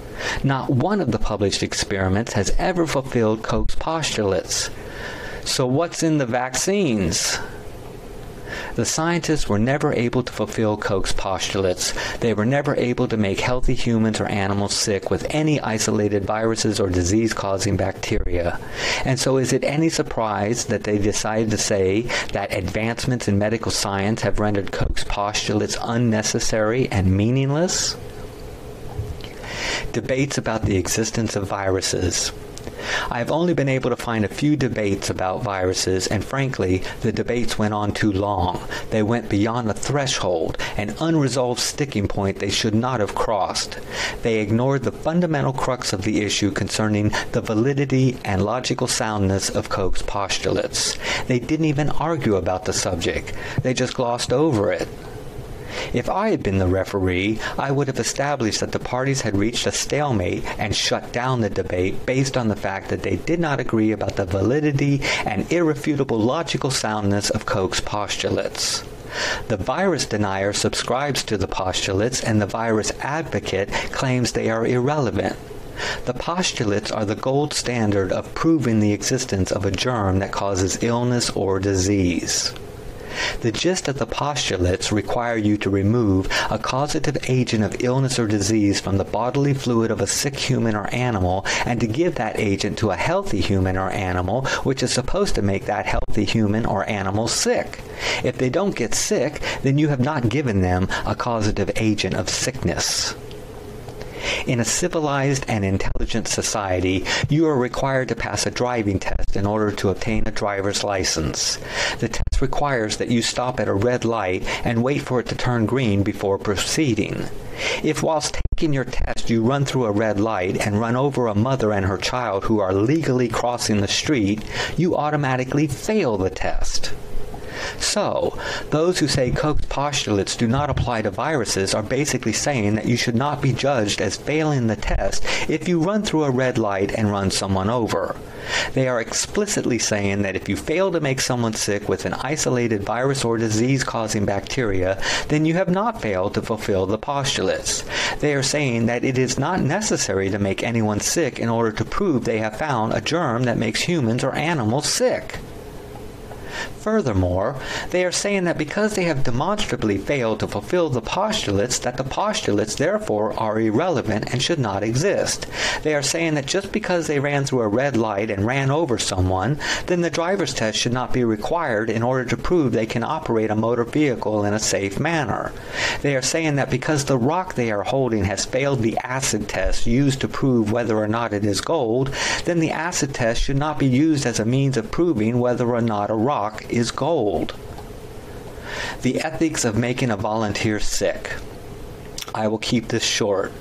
Not one of the published experiments has ever fulfilled Koch's postulates. So what's in the vaccines? The scientists were never able to fulfill Koch's postulates. They were never able to make healthy humans or animals sick with any isolated viruses or disease-causing bacteria. And so is it any surprise that they decided to say that advancements in medical science have rendered Koch's postulates unnecessary and meaningless? Debates about the existence of viruses I have only been able to find a few debates about viruses and frankly, the debates went on too long. They went beyond a threshold, an unresolved sticking point they should not have crossed. They ignored the fundamental crux of the issue concerning the validity and logical soundness of Koch's postulates. They didn't even argue about the subject. They just glossed over it. If I had been the referee, I would have established that the parties had reached a stalemate and shut down the debate based on the fact that they did not agree about the validity and irrefutable logical soundness of Koch's postulates. The virus denier subscribes to the postulates and the virus advocate claims they are irrelevant. The postulates are the gold standard of proving the existence of a germ that causes illness or disease. The gist of the postulates require you to remove a causative agent of illness or disease from the bodily fluid of a sick human or animal and to give that agent to a healthy human or animal which is supposed to make that healthy human or animal sick. If they don't get sick, then you have not given them a causative agent of sickness. In a civilized and intelligent society, you are required to pass a driving test in order to obtain a driver's license. The test requires that you stop at a red light and wait for it to turn green before proceeding. If whilst taking your test you run through a red light and run over a mother and her child who are legally crossing the street, you automatically fail the test. So, those who say Koch's postulates do not apply to viruses are basically saying that you should not be judged as failing the test if you run through a red light and run someone over. They are explicitly saying that if you fail to make someone sick with an isolated virus or disease causing bacteria, then you have not failed to fulfill the postulates. They are saying that it is not necessary to make anyone sick in order to prove they have found a germ that makes humans or animals sick. Furthermore, they are saying that because they have demonstrably failed to fulfill the postulates that the postulates therefore are irrelevant and should not exist. They are saying that just because they ran through a red light and ran over someone, then the driver's test should not be required in order to prove they can operate a motor vehicle in a safe manner. They are saying that because the rock they are holding has failed the acid test used to prove whether or not it is gold, then the acid test should not be used as a means of proving whether or not a rock rock is gold. The ethics of making a volunteer sick. I will keep this short.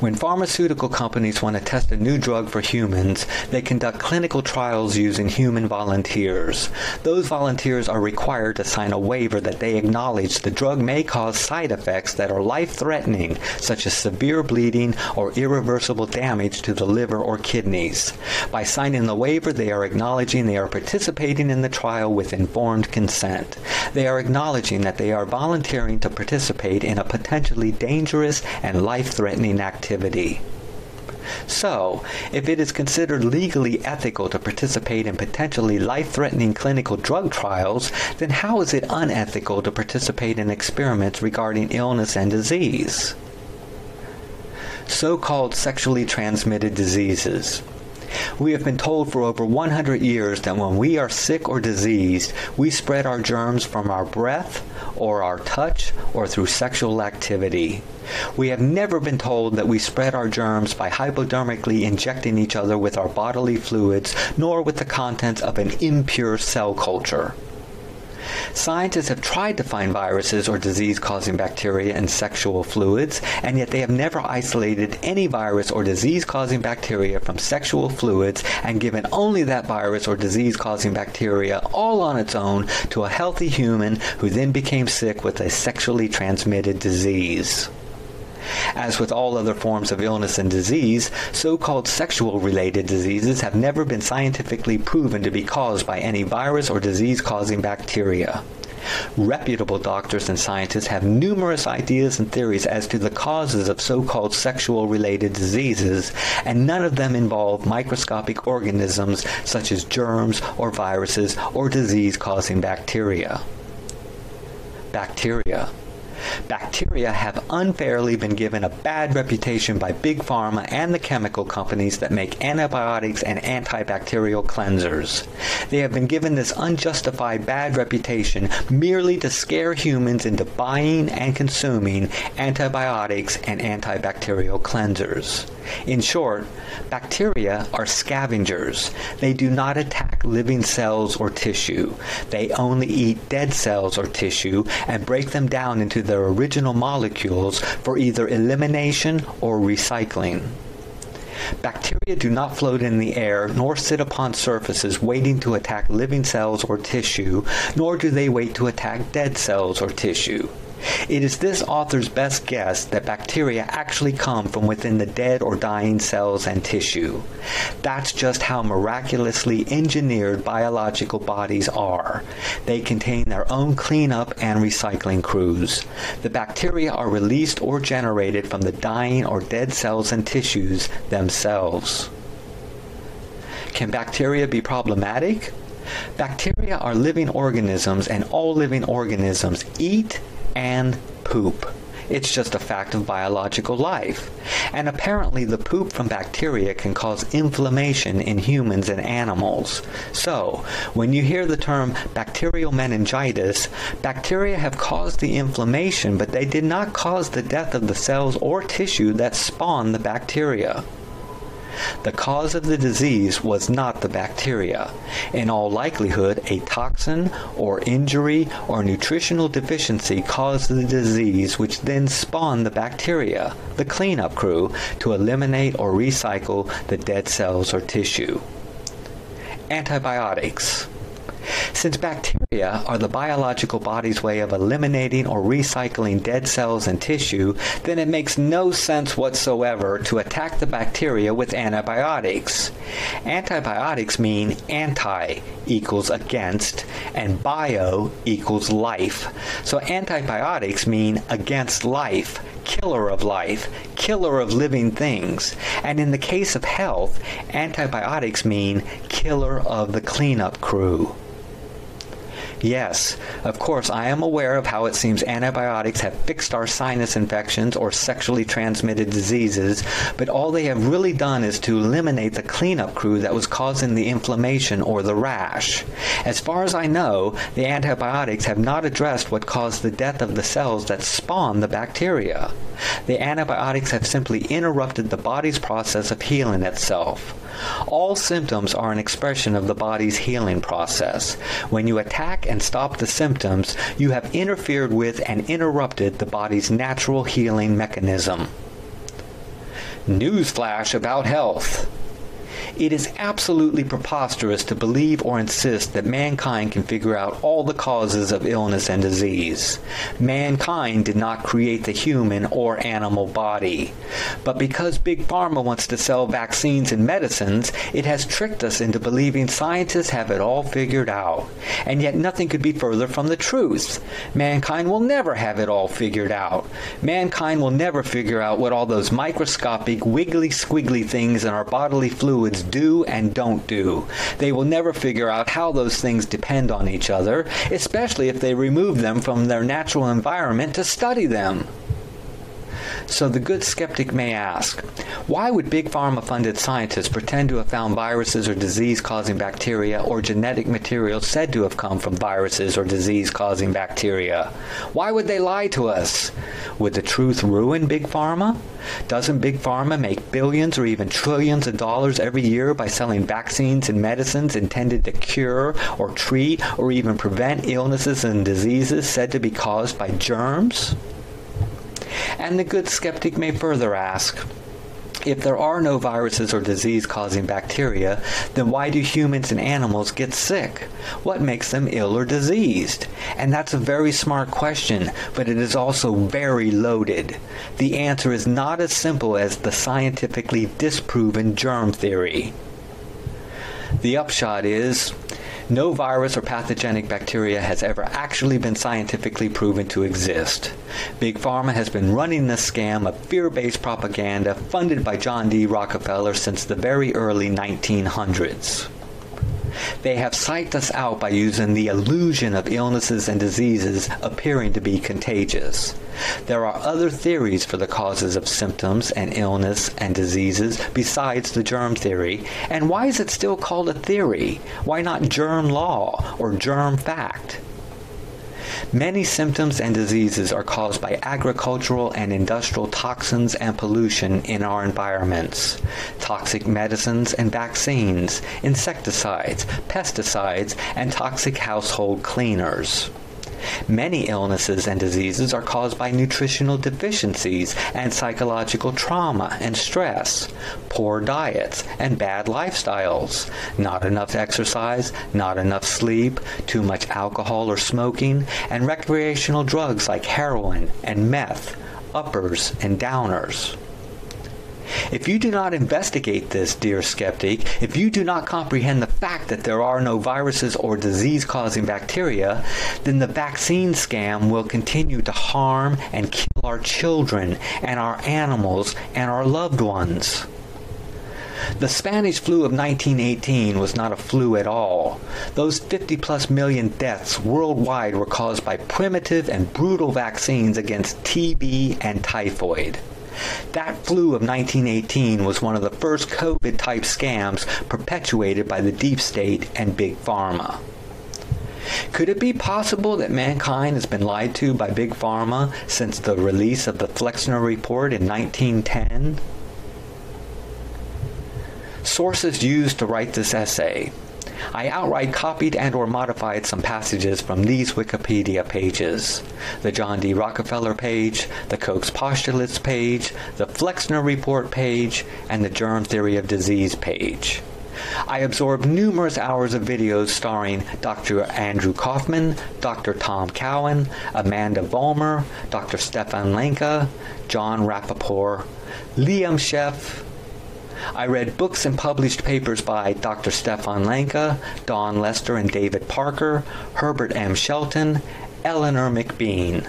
When pharmaceutical companies want to test a new drug for humans, they conduct clinical trials using human volunteers. Those volunteers are required to sign a waiver that they acknowledge the drug may cause side effects that are life-threatening, such as severe bleeding or irreversible damage to the liver or kidneys. By signing the waiver, they are acknowledging they are participating in the trial with informed consent. They are acknowledging that they are volunteering to participate in a potentially dangerous and life-threatening activity. So, if it is considered legally ethical to participate in potentially life-threatening clinical drug trials, then how is it unethical to participate in experiments regarding illness and disease? So-called sexually transmitted diseases. We have been told for over 100 years that when we are sick or diseased, we spread our germs from our breath or our touch or through sexual activity. We have never been told that we spread our germs by hypodermically injecting each other with our bodily fluids nor with the contents of an impure cell culture. Scientists have tried to find viruses or disease-causing bacteria in sexual fluids, and yet they have never isolated any virus or disease-causing bacteria from sexual fluids and given only that virus or disease-causing bacteria all on its own to a healthy human who then became sick with a sexually transmitted disease. As with all other forms of illness and disease, so-called sexual related diseases have never been scientifically proven to be caused by any virus or disease-causing bacteria. Reputable doctors and scientists have numerous ideas and theories as to the causes of so-called sexual related diseases, and none of them involve microscopic organisms such as germs or viruses or disease-causing bacteria. Bacteria Bacteria have unfairly been given a bad reputation by big pharma and the chemical companies that make antibiotics and antibacterial cleansers. They have been given this unjustified bad reputation merely to scare humans into buying and consuming antibiotics and antibacterial cleansers. In short, bacteria are scavengers. They do not attack living cells or tissue. They only eat dead cells or tissue and break them down into their original molecules for either elimination or recycling. Bacteria do not float in the air nor sit upon surfaces waiting to attack living cells or tissue, nor do they wait to attack dead cells or tissue. It is this author's best guess that bacteria actually come from within the dead or dying cells and tissue. That's just how miraculously engineered biological bodies are. They contain their own cleanup and recycling crews. The bacteria are released or generated from the dying or dead cells and tissues themselves. Can bacteria be problematic? Bacteria are living organisms and all living organisms eat and poop. It's just a fact of biological life. And apparently the poop from bacteria can cause inflammation in humans and animals. So, when you hear the term bacterial meningitis, bacteria have caused the inflammation, but they did not cause the death of the cells or tissue that spawn the bacteria. The cause of the disease was not the bacteria. In all likelihood, a toxin or injury or nutritional deficiency caused the disease which then spawned the bacteria, the cleanup crew, to eliminate or recycle the dead cells or tissue. Antibiotics since bacteria are the biological body's way of eliminating or recycling dead cells and tissue, then it makes no sense whatsoever to attack the bacteria with antibiotics. Antibiotics mean anti equals against and bio equals life. So antibiotics mean against life killer of life, killer of living things. And in the case of health, antibiotics mean killer of the cleanup crew. Yes, of course, I am aware of how it seems antibiotics have fixed our sinus infections or sexually transmitted diseases, but all they have really done is to eliminate the cleanup crew that was causing the inflammation or the rash. As far as I know, the antibiotics have not addressed what caused the death of the cells that spawn the bacteria. The antibiotics have simply interrupted the body's process of healing itself. All symptoms are an expression of the body's healing process. When you attack and stop the symptoms, you have interfered with and interrupted the body's natural healing mechanism. Newsflash about health. It is absolutely preposterous to believe or insist that mankind can figure out all the causes of illness and disease. Mankind did not create the human or animal body. But because Big Pharma wants to sell vaccines and medicines, it has tricked us into believing scientists have it all figured out. And yet nothing could be further from the truth. Mankind will never have it all figured out. Mankind will never figure out what all those microscopic wiggly squiggly things in our bodily fluids do and don't do. They will never figure out how those things depend on each other, especially if they remove them from their natural environment to study them. So the good skeptic may ask, why would big pharma funded scientists pretend to have found viruses or disease causing bacteria or genetic material said to have come from viruses or disease causing bacteria? Why would they lie to us? Would the truth ruin big pharma? Doesn't big pharma make billions or even trillions of dollars every year by selling vaccines and medicines intended to cure or treat or even prevent illnesses and diseases said to be caused by germs? And the good skeptic may further ask, if there are no viruses or disease-causing bacteria, then why do humans and animals get sick? What makes them ill or diseased? And that's a very smart question, but it is also very loaded. The answer is not as simple as the scientifically disproven germ theory. The upshot is no virus or pathogenic bacteria has ever actually been scientifically proven to exist. Big Pharma has been running this scam of fear-based propaganda funded by John D. Rockefeller since the very early 1900s. They have psyched us out by using the illusion of illnesses and diseases appearing to be contagious. There are other theories for the causes of symptoms and illness and diseases besides the germ theory. And why is it still called a theory? Why not germ law or germ fact? Many symptoms and diseases are caused by agricultural and industrial toxins and pollution in our environments. Toxic medicines and vaccines, insecticides, pesticides, and toxic household cleaners. Many illnesses and diseases are caused by nutritional deficiencies and psychological trauma and stress, poor diets and bad lifestyles, not enough exercise, not enough sleep, too much alcohol or smoking, and recreational drugs like heroin and meth, uppers and downers. If you do not investigate this, dear skeptic, if you do not comprehend the fact that there are no viruses or disease-causing bacteria, then the vaccine scam will continue to harm and kill our children and our animals and our loved ones. The Spanish flu of 1918 was not a flu at all. Those 50 plus million deaths worldwide were caused by primitive and brutal vaccines against TB and typhoid. That flu of 1918 was one of the first COVID type scams perpetuated by the deep state and big pharma. Could it be possible that mankind has been lied to by big pharma since the release of the Flexner report in 1910? Sources used to write this essay I outright copied and or modified some passages from these Wikipedia pages. The John D. Rockefeller page, the Koch's postulates page, the Flexner report page, and the germ theory of disease page. I absorbed numerous hours of videos starring Dr. Andrew Kaufman, Dr. Tom Cowan, Amanda Vollmer, Dr. Stefan Lanka, John Rappoport, Liam Scheff, I read books and published papers by Dr. Stefan Lanka, Dawn Lester and David Parker, Herbert M. Shelton, Eleanor McBean.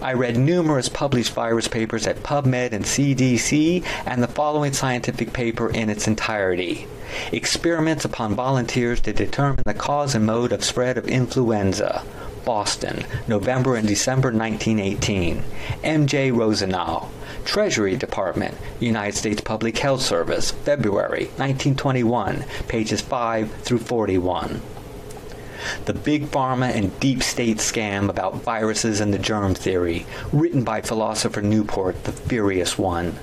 I read numerous published virus papers at PubMed and CDC and the following scientific paper in its entirety. Experiments upon volunteers to determine the cause and mode of spread of influenza. Boston, November and December 1918. M.J. Rosenau. Treasury Department, United States Public Health Service, February 1921, pages 5 through 41. The Big Pharma and Deep State Scam About Viruses and the Germ Theory, written by philosopher Newport, the Furious One.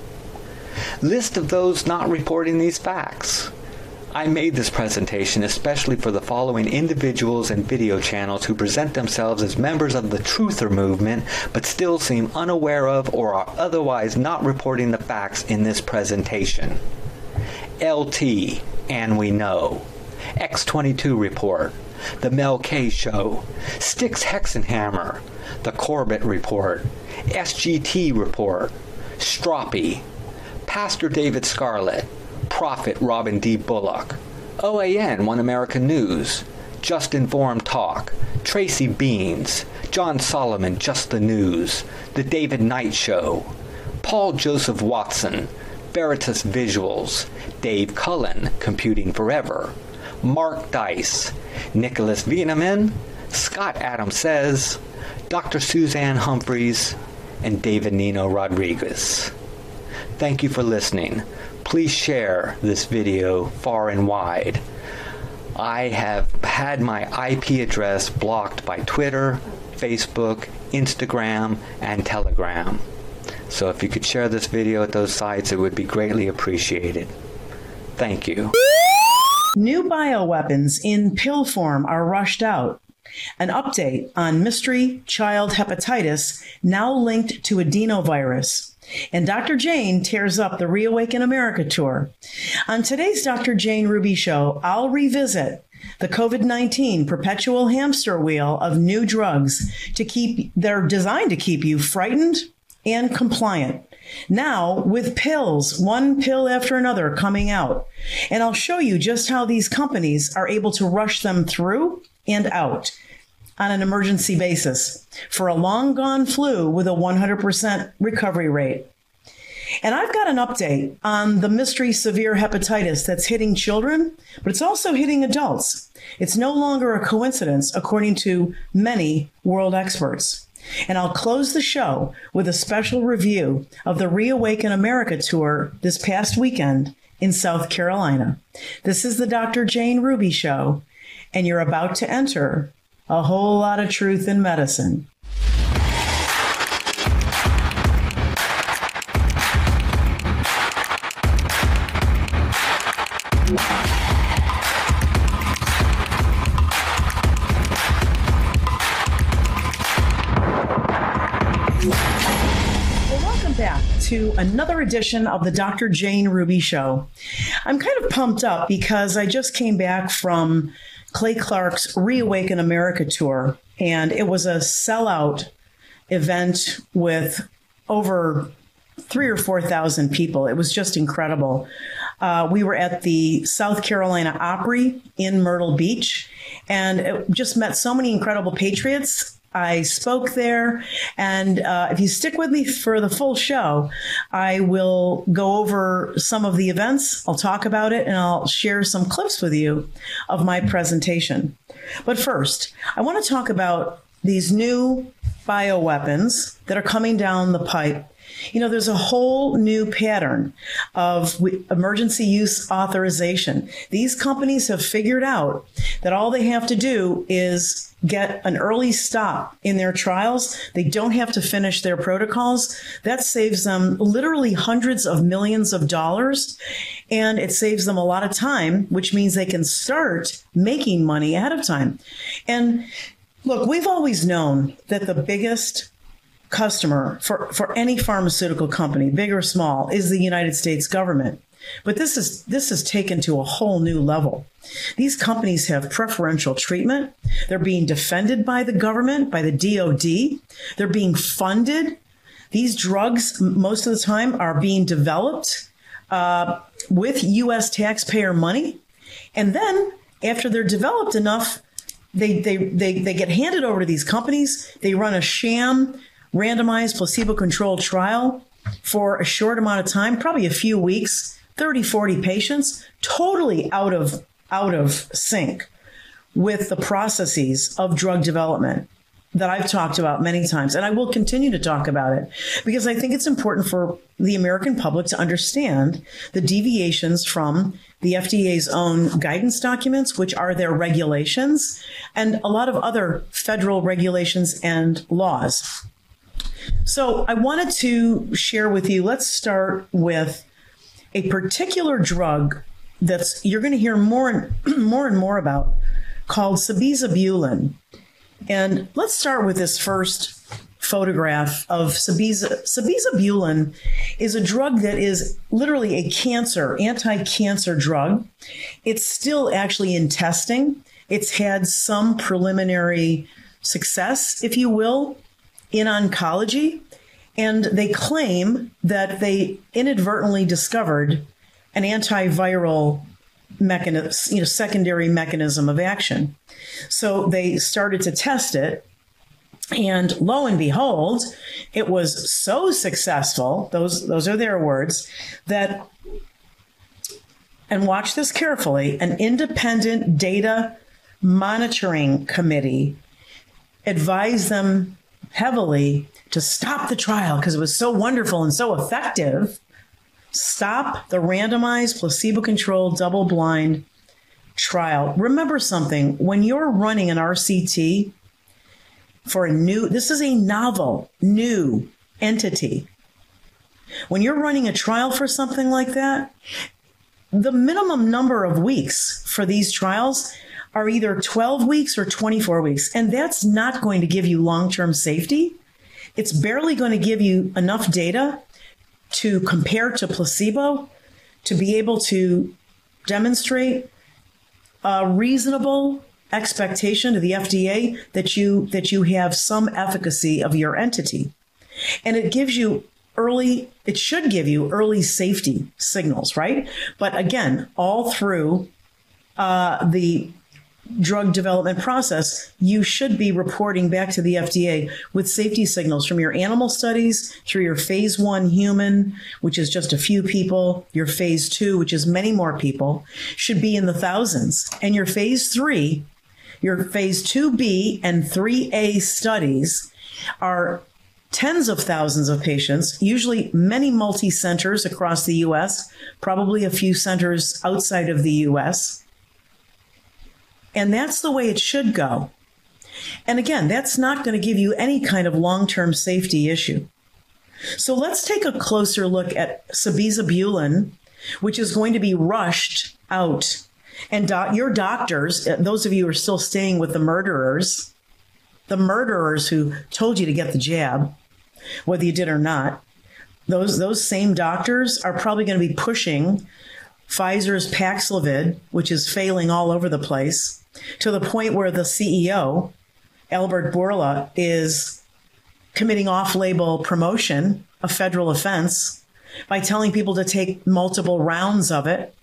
List of those not reporting these facts. I made this presentation especially for the following individuals and video channels who present themselves as members of the truther movement but still seem unaware of or are otherwise not reporting the facts in this presentation. LT and we know. X22 report. The Mel K show. Styx Hexenhammer. The Corbett report. SGT report. Stroppy. Pastor David Scarlett. Prophet Robin D. Bullock, OAN One American News, Just Informed Talk, Tracy Beanz, John Solomon Just the News, The David Knight Show, Paul Joseph Watson, Veritas Visuals, Dave Cullen, Computing Forever, Mark Dice, Nicholas Veniamin, Scott Adams Says, Dr. Suzanne Humphries, and David Nino Rodriguez. Thank you for listening please share this video far and wide. I have had my IP address blocked by Twitter, Facebook, Instagram, and Telegram. So if you could share this video at those sites, it would be greatly appreciated. Thank you. New bioweapons in pill form are rushed out. An update on mystery child hepatitis now linked to adenovirus. And Dr. Jane tears up the Reawaken America tour. On today's Dr. Jane Ruby show, I'll revisit the COVID-19 perpetual hamster wheel of new drugs to keep they're designed to keep you frightened and compliant. Now, with pills, one pill after another coming out. And I'll show you just how these companies are able to rush them through and out on an emergency basis for a long gone flu with a 100% recovery rate. And I've got an update on the mystery severe hepatitis that's hitting children, but it's also hitting adults. It's no longer a coincidence, according to many world experts. And I'll close the show with a special review of the Reawaken America tour this past weekend in South Carolina. This is the Dr. Jane Ruby Show, and you're about to enter a whole lot of truth in medicine. Welcome back to another edition of the Dr. Jane Ruby Show. I'm kind of pumped up because I just came back from Clay Clark's Reawaken America tour, and it was a sellout event with over three or 4,000 people. It was just incredible. Uh, we were at the South Carolina Opry in Myrtle Beach and just met so many incredible patriots I spoke there. And uh, if you stick with me for the full show, I will go over some of the events. I'll talk about it and I'll share some clips with you of my presentation. But first, I want to talk about these new bioweapons that are coming down the pipe you know, there's a whole new pattern of emergency use authorization. These companies have figured out that all they have to do is get an early stop in their trials. They don't have to finish their protocols. That saves them literally hundreds of millions of dollars and it saves them a lot of time, which means they can start making money ahead of time. And look, we've always known that the biggest customer for, for any pharmaceutical company, big or small, is the United States government. But this is this is taken to a whole new level. These companies have preferential treatment. They're being defended by the government, by the DoD. They're being funded. These drugs, most of the time, are being developed uh, with U.S. taxpayer money, and then after they're developed enough, they, they they they get handed over to these companies. They run a sham randomized placebo controlled trial for a short amount of time, probably a few weeks, 30 40 patients, totally out of out of sync with the processes of drug development that I've talked about many times and I will continue to talk about it because I think it's important for the American public to understand the deviations from the FDA's own guidance documents which are their regulations and a lot of other federal regulations and laws. So I wanted to share with you, let's start with a particular drug that's you're going to hear more and more and more about called sabizabulin. And let's start with this first photograph of sabiza. Sabizabulin is a drug that is literally a cancer, anti-cancer drug. It's still actually in testing. It's had some preliminary success, if you will, in oncology and they claim that they inadvertently discovered an antiviral mechanism, you know, secondary mechanism of action. So they started to test it and lo and behold, it was so successful, those those are their words, that and watch this carefully, an independent data monitoring committee advised them heavily to stop the trial because it was so wonderful and so effective. Stop the randomized placebo-controlled double-blind trial. Remember something, when you're running an RCT for a new this is a novel, new entity. When you're running a trial for something like that, the minimum number of weeks for these trials are either 12 weeks or 24 weeks. And that's not going to give you long-term safety. It's barely going to give you enough data to compare to placebo to be able to demonstrate a reasonable expectation to the FDA that you that you have some efficacy of your entity. And it gives you early it should give you early safety signals, right? But again, all through uh, the drug development process, you should be reporting back to the FDA with safety signals from your animal studies through your phase 1 human, which is just a few people, your phase 2, which is many more people, should be in the thousands. And your phase 3, your phase 2B and 3A studies are tens of thousands of patients, usually many multi centers across the US, probably a few centers outside of the US. And that's the way it should go. And again, that's not going to give you any kind of long-term safety issue. So let's take a closer look at sabizabulin, which is going to be rushed out. And do- your doctors, uh, those of you who are still staying with the murderers, the murderers who told you to get the jab, whether you did or not, those those same doctors are probably going to be pushing Pfizer's Paxlovid, which is failing all over the place, to the point where the CEO, Albert Bourla, is committing off-label promotion, a federal offense, by telling people to take multiple rounds of it.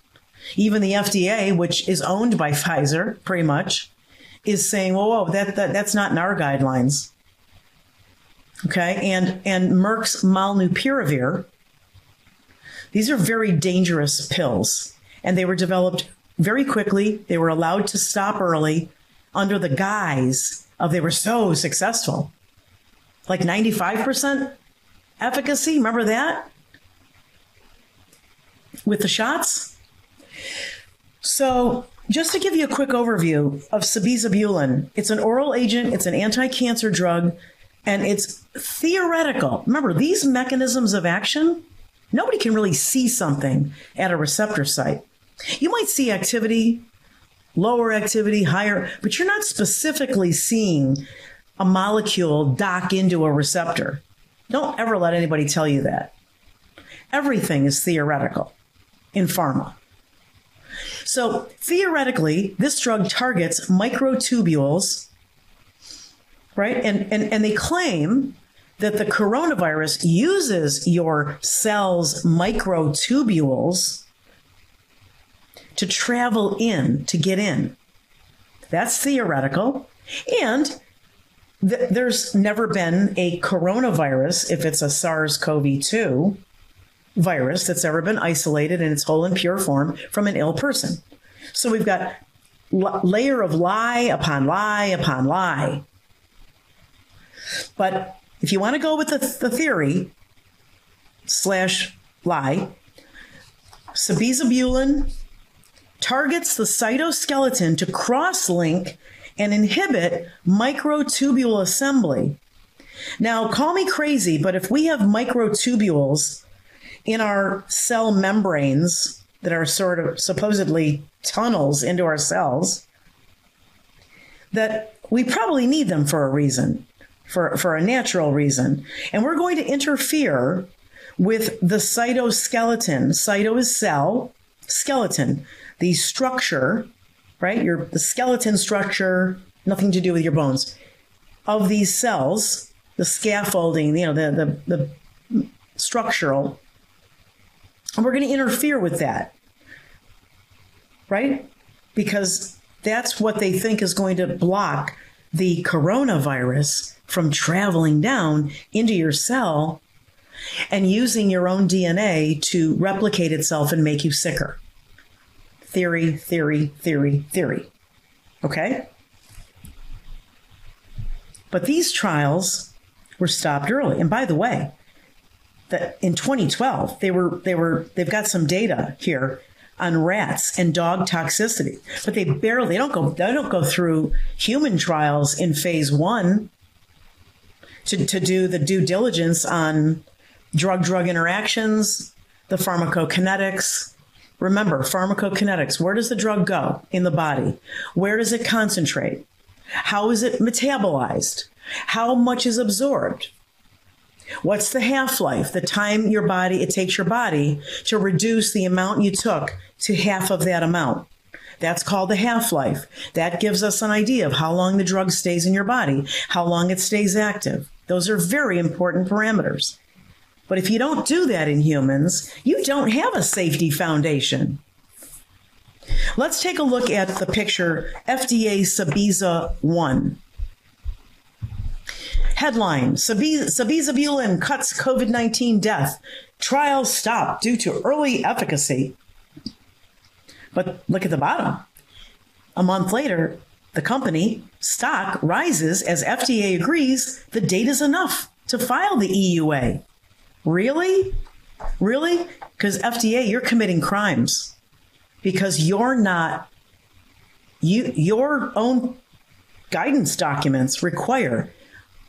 Even the FDA, which is owned by Pfizer pretty much, is saying, "Whoa, whoa that, that that's not in our guidelines." Okay? And and Merck's Molnupiravir these are very dangerous pills and they were developed very quickly. They were allowed to stop early under the guise of they were so successful. Like 95% efficacy, remember that? With the shots? So, just to give you a quick overview of sabizabulin, it's an oral agent, it's an anti-cancer drug, and it's theoretical. Remember, these mechanisms of action Nobody can really see something at a receptor site. You might see activity, lower activity, higher, but you're not specifically seeing a molecule dock into a receptor. Don't ever let anybody tell you that. Everything is theoretical in pharma. So, theoretically, this drug targets microtubules, right? And and and they claim that the coronavirus uses your cells microtubules to travel in to get in. That's theoretical. And th- there's never been a coronavirus if it's a SARS-CoV-2 virus that's ever been isolated in its whole and pure form from an ill person. So we've got layer of lie upon lie upon lie. But if you want to go with the, the theory slash lie, sabizabulin targets the cytoskeleton to cross-link and inhibit microtubule assembly. Now, call me crazy, but if we have microtubules in our cell membranes that are sort of supposedly tunnels into our cells, that we probably need them for a reason for, for a natural reason. And we're going to interfere with the cytoskeleton. Cyto is cell, skeleton, the structure, right? Your the skeleton structure, nothing to do with your bones, of these cells, the scaffolding, you know, the the, the structural. And we're going to interfere with that. Right? Because that's what they think is going to block the coronavirus from traveling down into your cell and using your own DNA to replicate itself and make you sicker. Theory, theory, theory, theory. Okay? But these trials were stopped early. And by the way, that in 2012 they were they were they've got some data here on rats and dog toxicity but they barely they don't go they don't go through human trials in phase 1 to, to do the due diligence on drug drug interactions, the pharmacokinetics. Remember, pharmacokinetics, where does the drug go in the body? Where does it concentrate? How is it metabolized? How much is absorbed? What's the half-life? The time your body it takes your body to reduce the amount you took to half of that amount. That's called the half-life. That gives us an idea of how long the drug stays in your body, how long it stays active. Those are very important parameters. But if you don't do that in humans, you don't have a safety foundation. Let's take a look at the picture FDA Sabiza 1. Headline Sabizabulin cuts COVID 19 death. Trials stop due to early efficacy. But look at the bottom. A month later, the company stock rises as FDA agrees the data is enough to file the EUA. Really? Really? Cuz FDA you're committing crimes because you're not you your own guidance documents require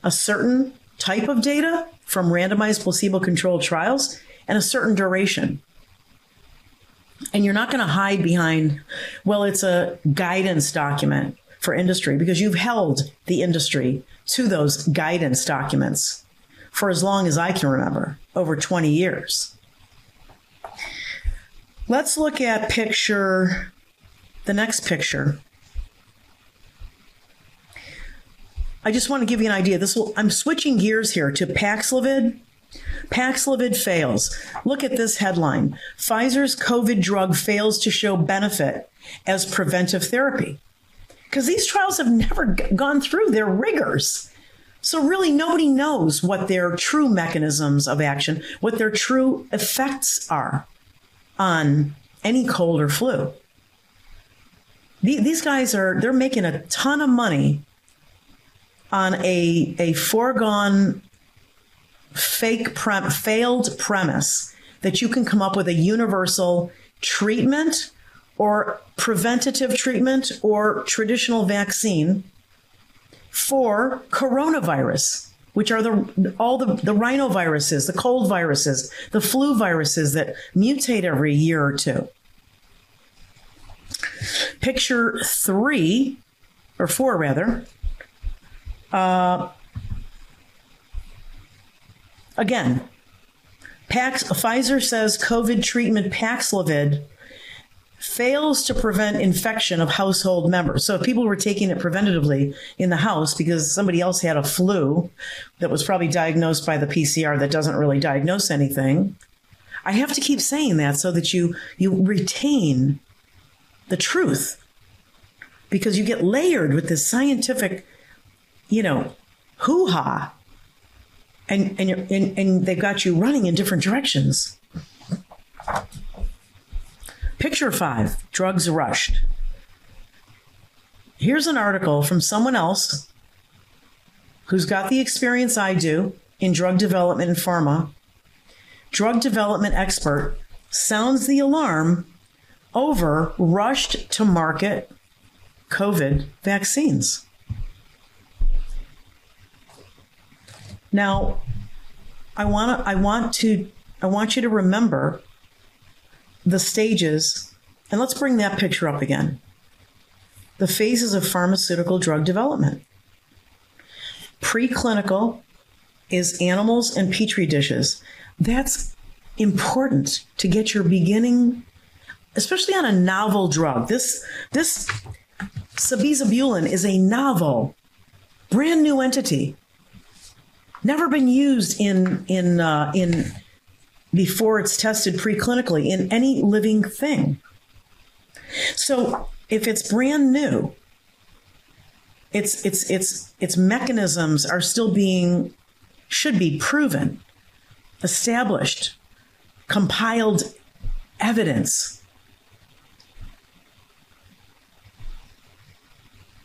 a certain type of data from randomized placebo controlled trials and a certain duration. And you're not going to hide behind well it's a guidance document for industry because you've held the industry to those guidance documents for as long as I can remember, over 20 years. Let's look at picture the next picture. I just want to give you an idea. This will I'm switching gears here to Paxlovid. Paxlovid fails. Look at this headline. Pfizer's COVID drug fails to show benefit as preventive therapy. Cuz these trials have never gone through their rigors. So really nobody knows what their true mechanisms of action, what their true effects are on any cold or flu. These guys are they're making a ton of money on a a foregone fake prem, failed premise that you can come up with a universal treatment or preventative treatment or traditional vaccine for coronavirus which are the all the the rhinoviruses, the cold viruses, the flu viruses that mutate every year or two. Picture 3 or 4 rather. Uh, again, Pax Pfizer says COVID treatment Paxlovid fails to prevent infection of household members. So if people were taking it preventatively in the house because somebody else had a flu that was probably diagnosed by the PCR that doesn't really diagnose anything, I have to keep saying that so that you you retain the truth. Because you get layered with this scientific, you know, hoo-ha. And and, and and they've got you running in different directions. Picture 5, drugs rushed. Here's an article from someone else who's got the experience I do in drug development and pharma. Drug development expert sounds the alarm over rushed to market COVID vaccines. Now, I want to I want to I want you to remember the stages, and let's bring that picture up again. The phases of pharmaceutical drug development. Preclinical is animals and petri dishes. That's important to get your beginning especially on a novel drug. This this sabizabulin is a novel brand new entity. Never been used in in uh, in before it's tested preclinically in any living thing. So if it's brand new, its its its its mechanisms are still being should be proven, established, compiled evidence.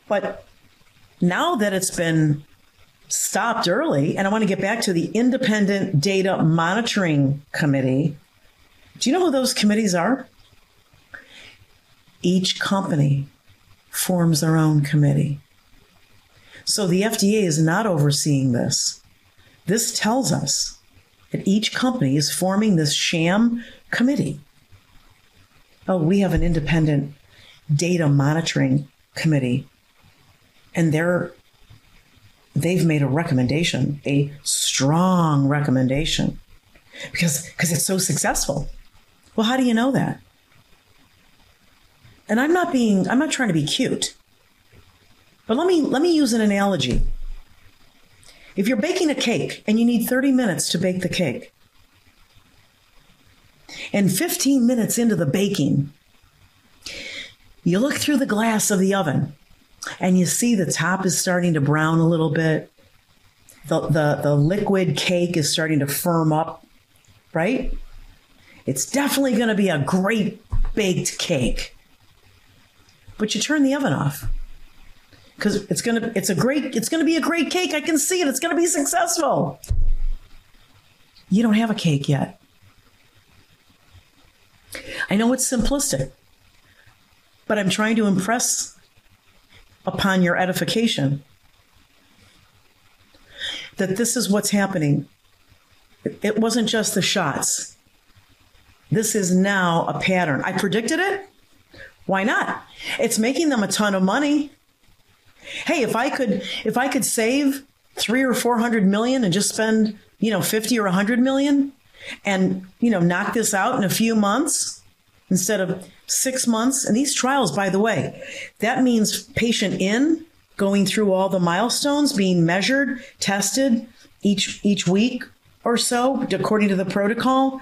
But now that it's been stopped early and I want to get back to the independent data monitoring committee. Do you know who those committees are? Each company forms their own committee. So the FDA is not overseeing this. This tells us that each company is forming this sham committee. Oh, we have an independent data monitoring committee and they're they've made a recommendation, a strong recommendation because because it's so successful. Well, how do you know that? And I'm not being I'm not trying to be cute. But let me let me use an analogy. If you're baking a cake and you need 30 minutes to bake the cake, and 15 minutes into the baking, You look through the glass of the oven and you see the top is starting to brown a little bit. The, the, the liquid cake is starting to firm up, right? It's definitely going to be a great baked cake. But you turn the oven off because it's going to it's a great it's going to be a great cake. I can see it. It's going to be successful. You don't have a cake yet. I know it's simplistic, but I'm trying to impress upon your edification that this is what's happening. It wasn't just the shots. This is now a pattern. I predicted it. Why not? It's making them a ton of money. Hey, if I could if I could save 3 or 400 million and just spend, you know, 50 or 100 million and, you know, knock this out in a few months instead of 6 months. And these trials, by the way, that means patient in going through all the milestones, being measured, tested each each week or so according to the protocol.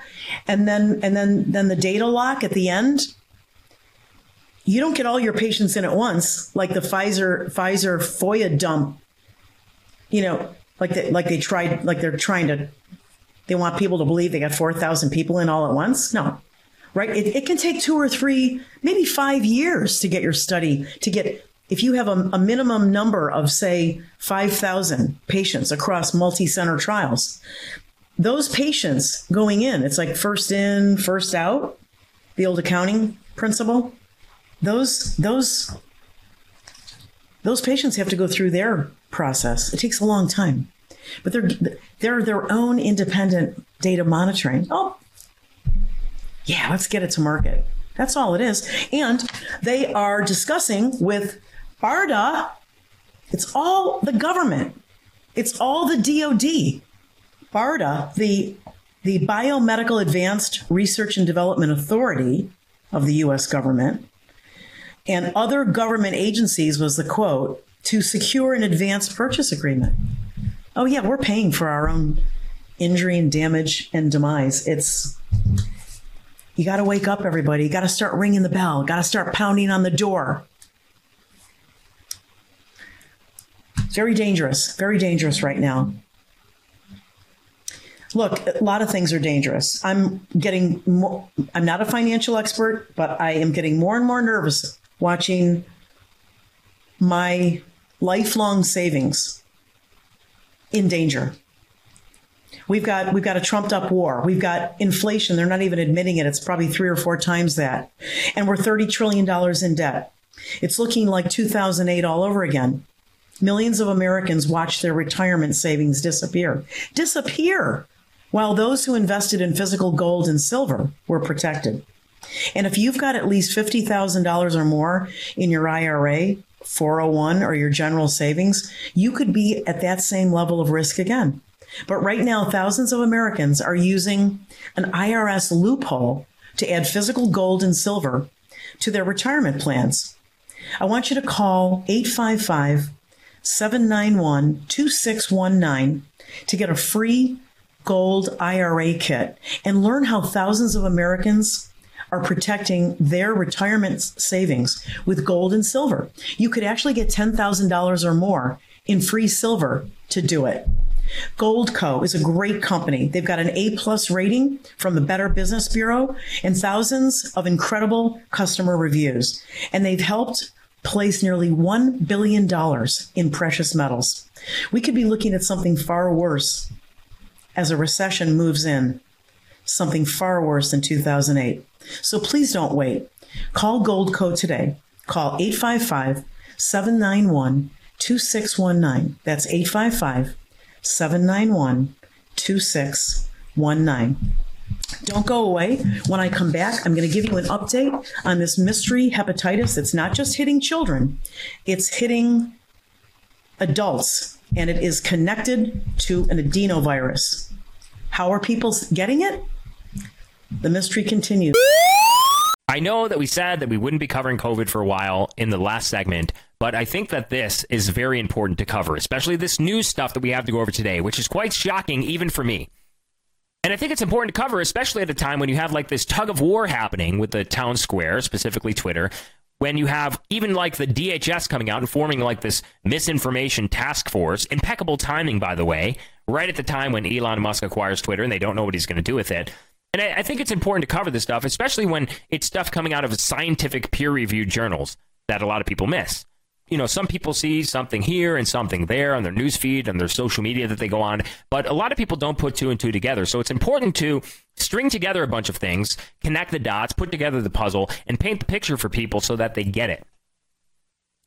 And then and then then the data lock at the end. You don't get all your patients in at once like the Pfizer Pfizer FOIA dump. You know like they, like they tried like they're trying to they want people to believe they got 4000 people in all at once? No right? It, it can take 2 or 3 maybe 5 years to get your study to get if you have a, a minimum number of say 5000 patients across multi-center trials those patients going in it's like first in first out the old accounting principle those those those patients have to go through their process. It takes a long time but they're they're their own independent data monitoring. Oh yeah let's get it to market that's all it is and they are discussing with BARDA it's all the government it's all the DoD BARDA, the the Biomedical Advanced Research and Development Authority of the US government and other government agencies was the quote to secure an advanced purchase agreement. Oh yeah, we're paying for our own injury and damage and demise. It's you got to wake up everybody. You got to start ringing the bell. Got to start pounding on the door. It's Very dangerous. Very dangerous right now. Look, a lot of things are dangerous. I'm getting more, I'm not a financial expert, but I am getting more and more nervous watching my lifelong savings in danger. We've got we've got a trumped up war. We've got inflation. They're not even admitting it. It's probably 3 or 4 times that. And we're 30 trillion dollars in debt. It's looking like 2008 all over again. Millions of Americans watch their retirement savings disappear. Disappear while those who invested in physical gold and silver were protected. And if you've got at least $50,000 or more in your IRA, 401 or your general savings, you could be at that same level of risk again. But right now thousands of Americans are using an IRS loophole to add physical gold and silver to their retirement plans. I want you to call 855 791 2619 to get a free Gold IRA kit and learn how thousands of Americans are protecting their retirement savings with gold and silver. You could actually get $10,000 or more in free silver to do it. Goldco is a great company. They've got an A plus rating from the Better Business Bureau and thousands of incredible customer reviews. And they've helped place nearly $1 billion in precious metals. We could be looking at something far worse as a recession moves in, something far worse than 2008. So please don't wait. Call Goldco today. Call 855 791 2619. That's 855 791 2619. Don't go away. When I come back, I'm going to give you an update on this mystery hepatitis that's not just hitting children, it's hitting adults and it is connected to an adenovirus. How are people getting it? The mystery continues. I know that we said that we wouldn't be covering COVID for a while in the last segment, but I think that this is very important to cover, especially this news stuff that we have to go over today, which is quite shocking even for me. And I think it's important to cover, especially at a time when you have like this tug of war happening with the town square, specifically Twitter, when you have even like the DHS coming out and forming like this misinformation task force, impeccable timing, by the way, right at the time when Elon Musk acquires Twitter and they don't know what he's going to do with it. And I, I think it's important to cover this stuff, especially when it's stuff coming out of scientific peer reviewed journals that a lot of people miss. You know, some people see something here and something there on their news feed and their social media that they go on, but a lot of people don't put two and two together. So it's important to string together a bunch of things, connect the dots, put together the puzzle, and paint the picture for people so that they get it.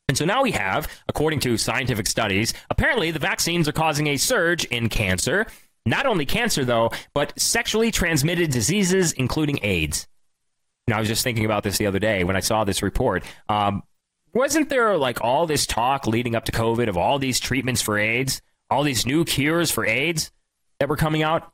And so now we have, according to scientific studies, apparently the vaccines are causing a surge in cancer. Not only cancer, though, but sexually transmitted diseases, including AIDS. Now, I was just thinking about this the other day when I saw this report. Um, wasn't there like all this talk leading up to COVID of all these treatments for AIDS, all these new cures for AIDS that were coming out?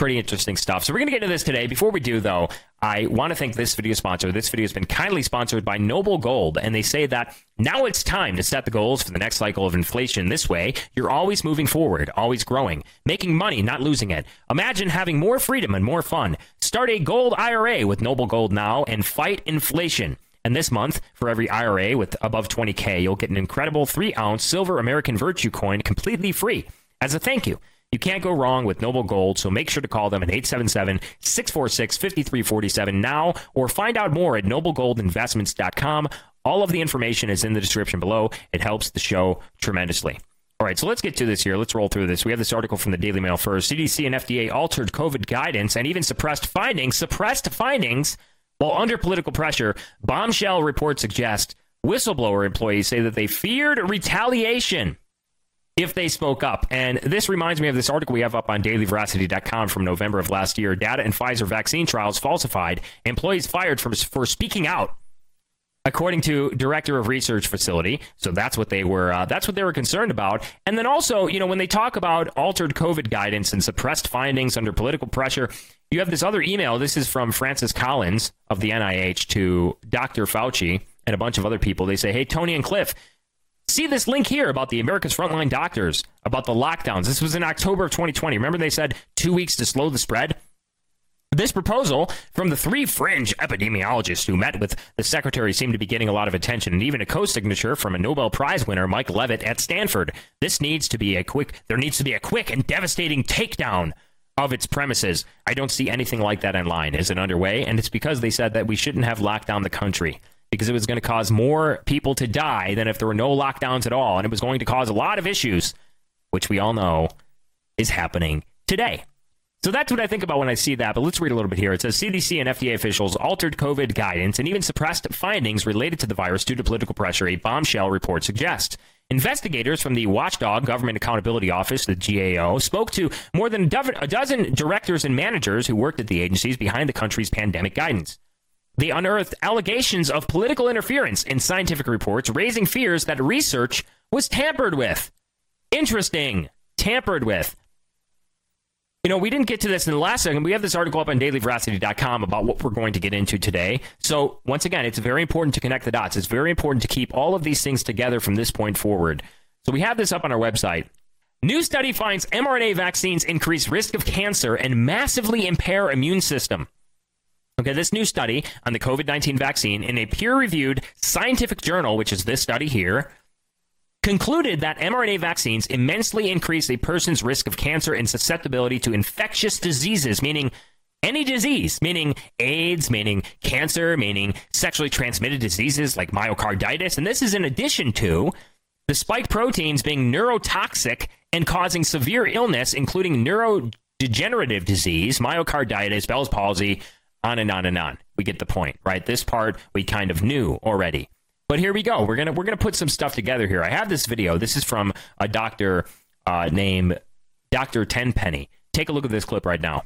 pretty interesting stuff. So we're going to get into this today. Before we do, though, I want to thank this video sponsor. This video has been kindly sponsored by Noble Gold, and they say that now it's time to set the goals for the next cycle of inflation. This way, you're always moving forward, always growing, making money, not losing it. Imagine having more freedom and more fun. Start a gold IRA with Noble Gold now and fight inflation. And this month, for every IRA with above 20K, you'll get an incredible 3 ounce silver American Virtue coin completely free as a thank you. You can't go wrong with Noble Gold, so make sure to call them at 877 646 5347 now or find out more at noblegoldinvestments.com. All of the information is in the description below. It helps the show tremendously. All right, so let's get to this here. Let's roll through this. We have this article from the Daily Mail first. CDC and FDA altered COVID guidance and even suppressed findings, suppressed findings while under political pressure. Bombshell reports suggest whistleblower employees say that they feared retaliation if they spoke up. And this reminds me of this article we have up on dailyveracity.com from November of last year. Data in Pfizer vaccine trials falsified. Employees fired for, for speaking out. According to director of research facility, so that's what they were. Uh, that's what they were concerned about. And then also, you know, when they talk about altered COVID guidance and suppressed findings under political pressure, you have this other email. This is from Francis Collins of the NIH to Dr. Fauci and a bunch of other people. They say, "Hey, Tony and Cliff, See this link here about the America's Frontline Doctors, about the lockdowns. This was in October of 2020. Remember, they said two weeks to slow the spread? This proposal from the three fringe epidemiologists who met with the secretary seemed to be getting a lot of attention, and even a co-signature from a Nobel Prize winner, Mike Levitt, at Stanford. This needs to be a quick. There needs to be a quick and devastating takedown of its premises. I don't see anything like that in line. Is it underway? And it's because they said that we shouldn't have locked down the country because it was going to cause more people to die than if there were no lockdowns at all. And it was going to cause a lot of issues, which we all know is happening today. So that's what I think about when I see that. But let's read a little bit here. It says CDC and FDA officials altered COVID guidance and even suppressed findings related to the virus due to political pressure, a bombshell report suggests. Investigators from the Watchdog Government Accountability Office, the GAO, spoke to more than a dozen directors and managers who worked at the agencies behind the country's pandemic guidance. They unearthed allegations of political interference in scientific reports, raising fears that research was tampered with. Interesting. Tampered with. You know, we didn't get to this in the last segment. We have this article up on dailyveracity.com about what we're going to get into today. So, once again, it's very important to connect the dots. It's very important to keep all of these things together from this point forward. So, we have this up on our website. New study finds mRNA vaccines increase risk of cancer and massively impair immune system. Okay, this new study on the COVID 19 vaccine in a peer reviewed scientific journal, which is this study here, concluded that mRNA vaccines immensely increase a person's risk of cancer and susceptibility to infectious diseases, meaning any disease, meaning AIDS, meaning cancer, meaning sexually transmitted diseases like myocarditis. And this is in addition to the spike proteins being neurotoxic and causing severe illness, including neurodegenerative disease, myocarditis, Bell's palsy, on and on and on. We get the point, right? This part we kind of knew already. But here we go. We're gonna we're gonna put some stuff together here. I have this video. This is from a doctor uh, named Dr. Tenpenny. Take a look at this clip right now.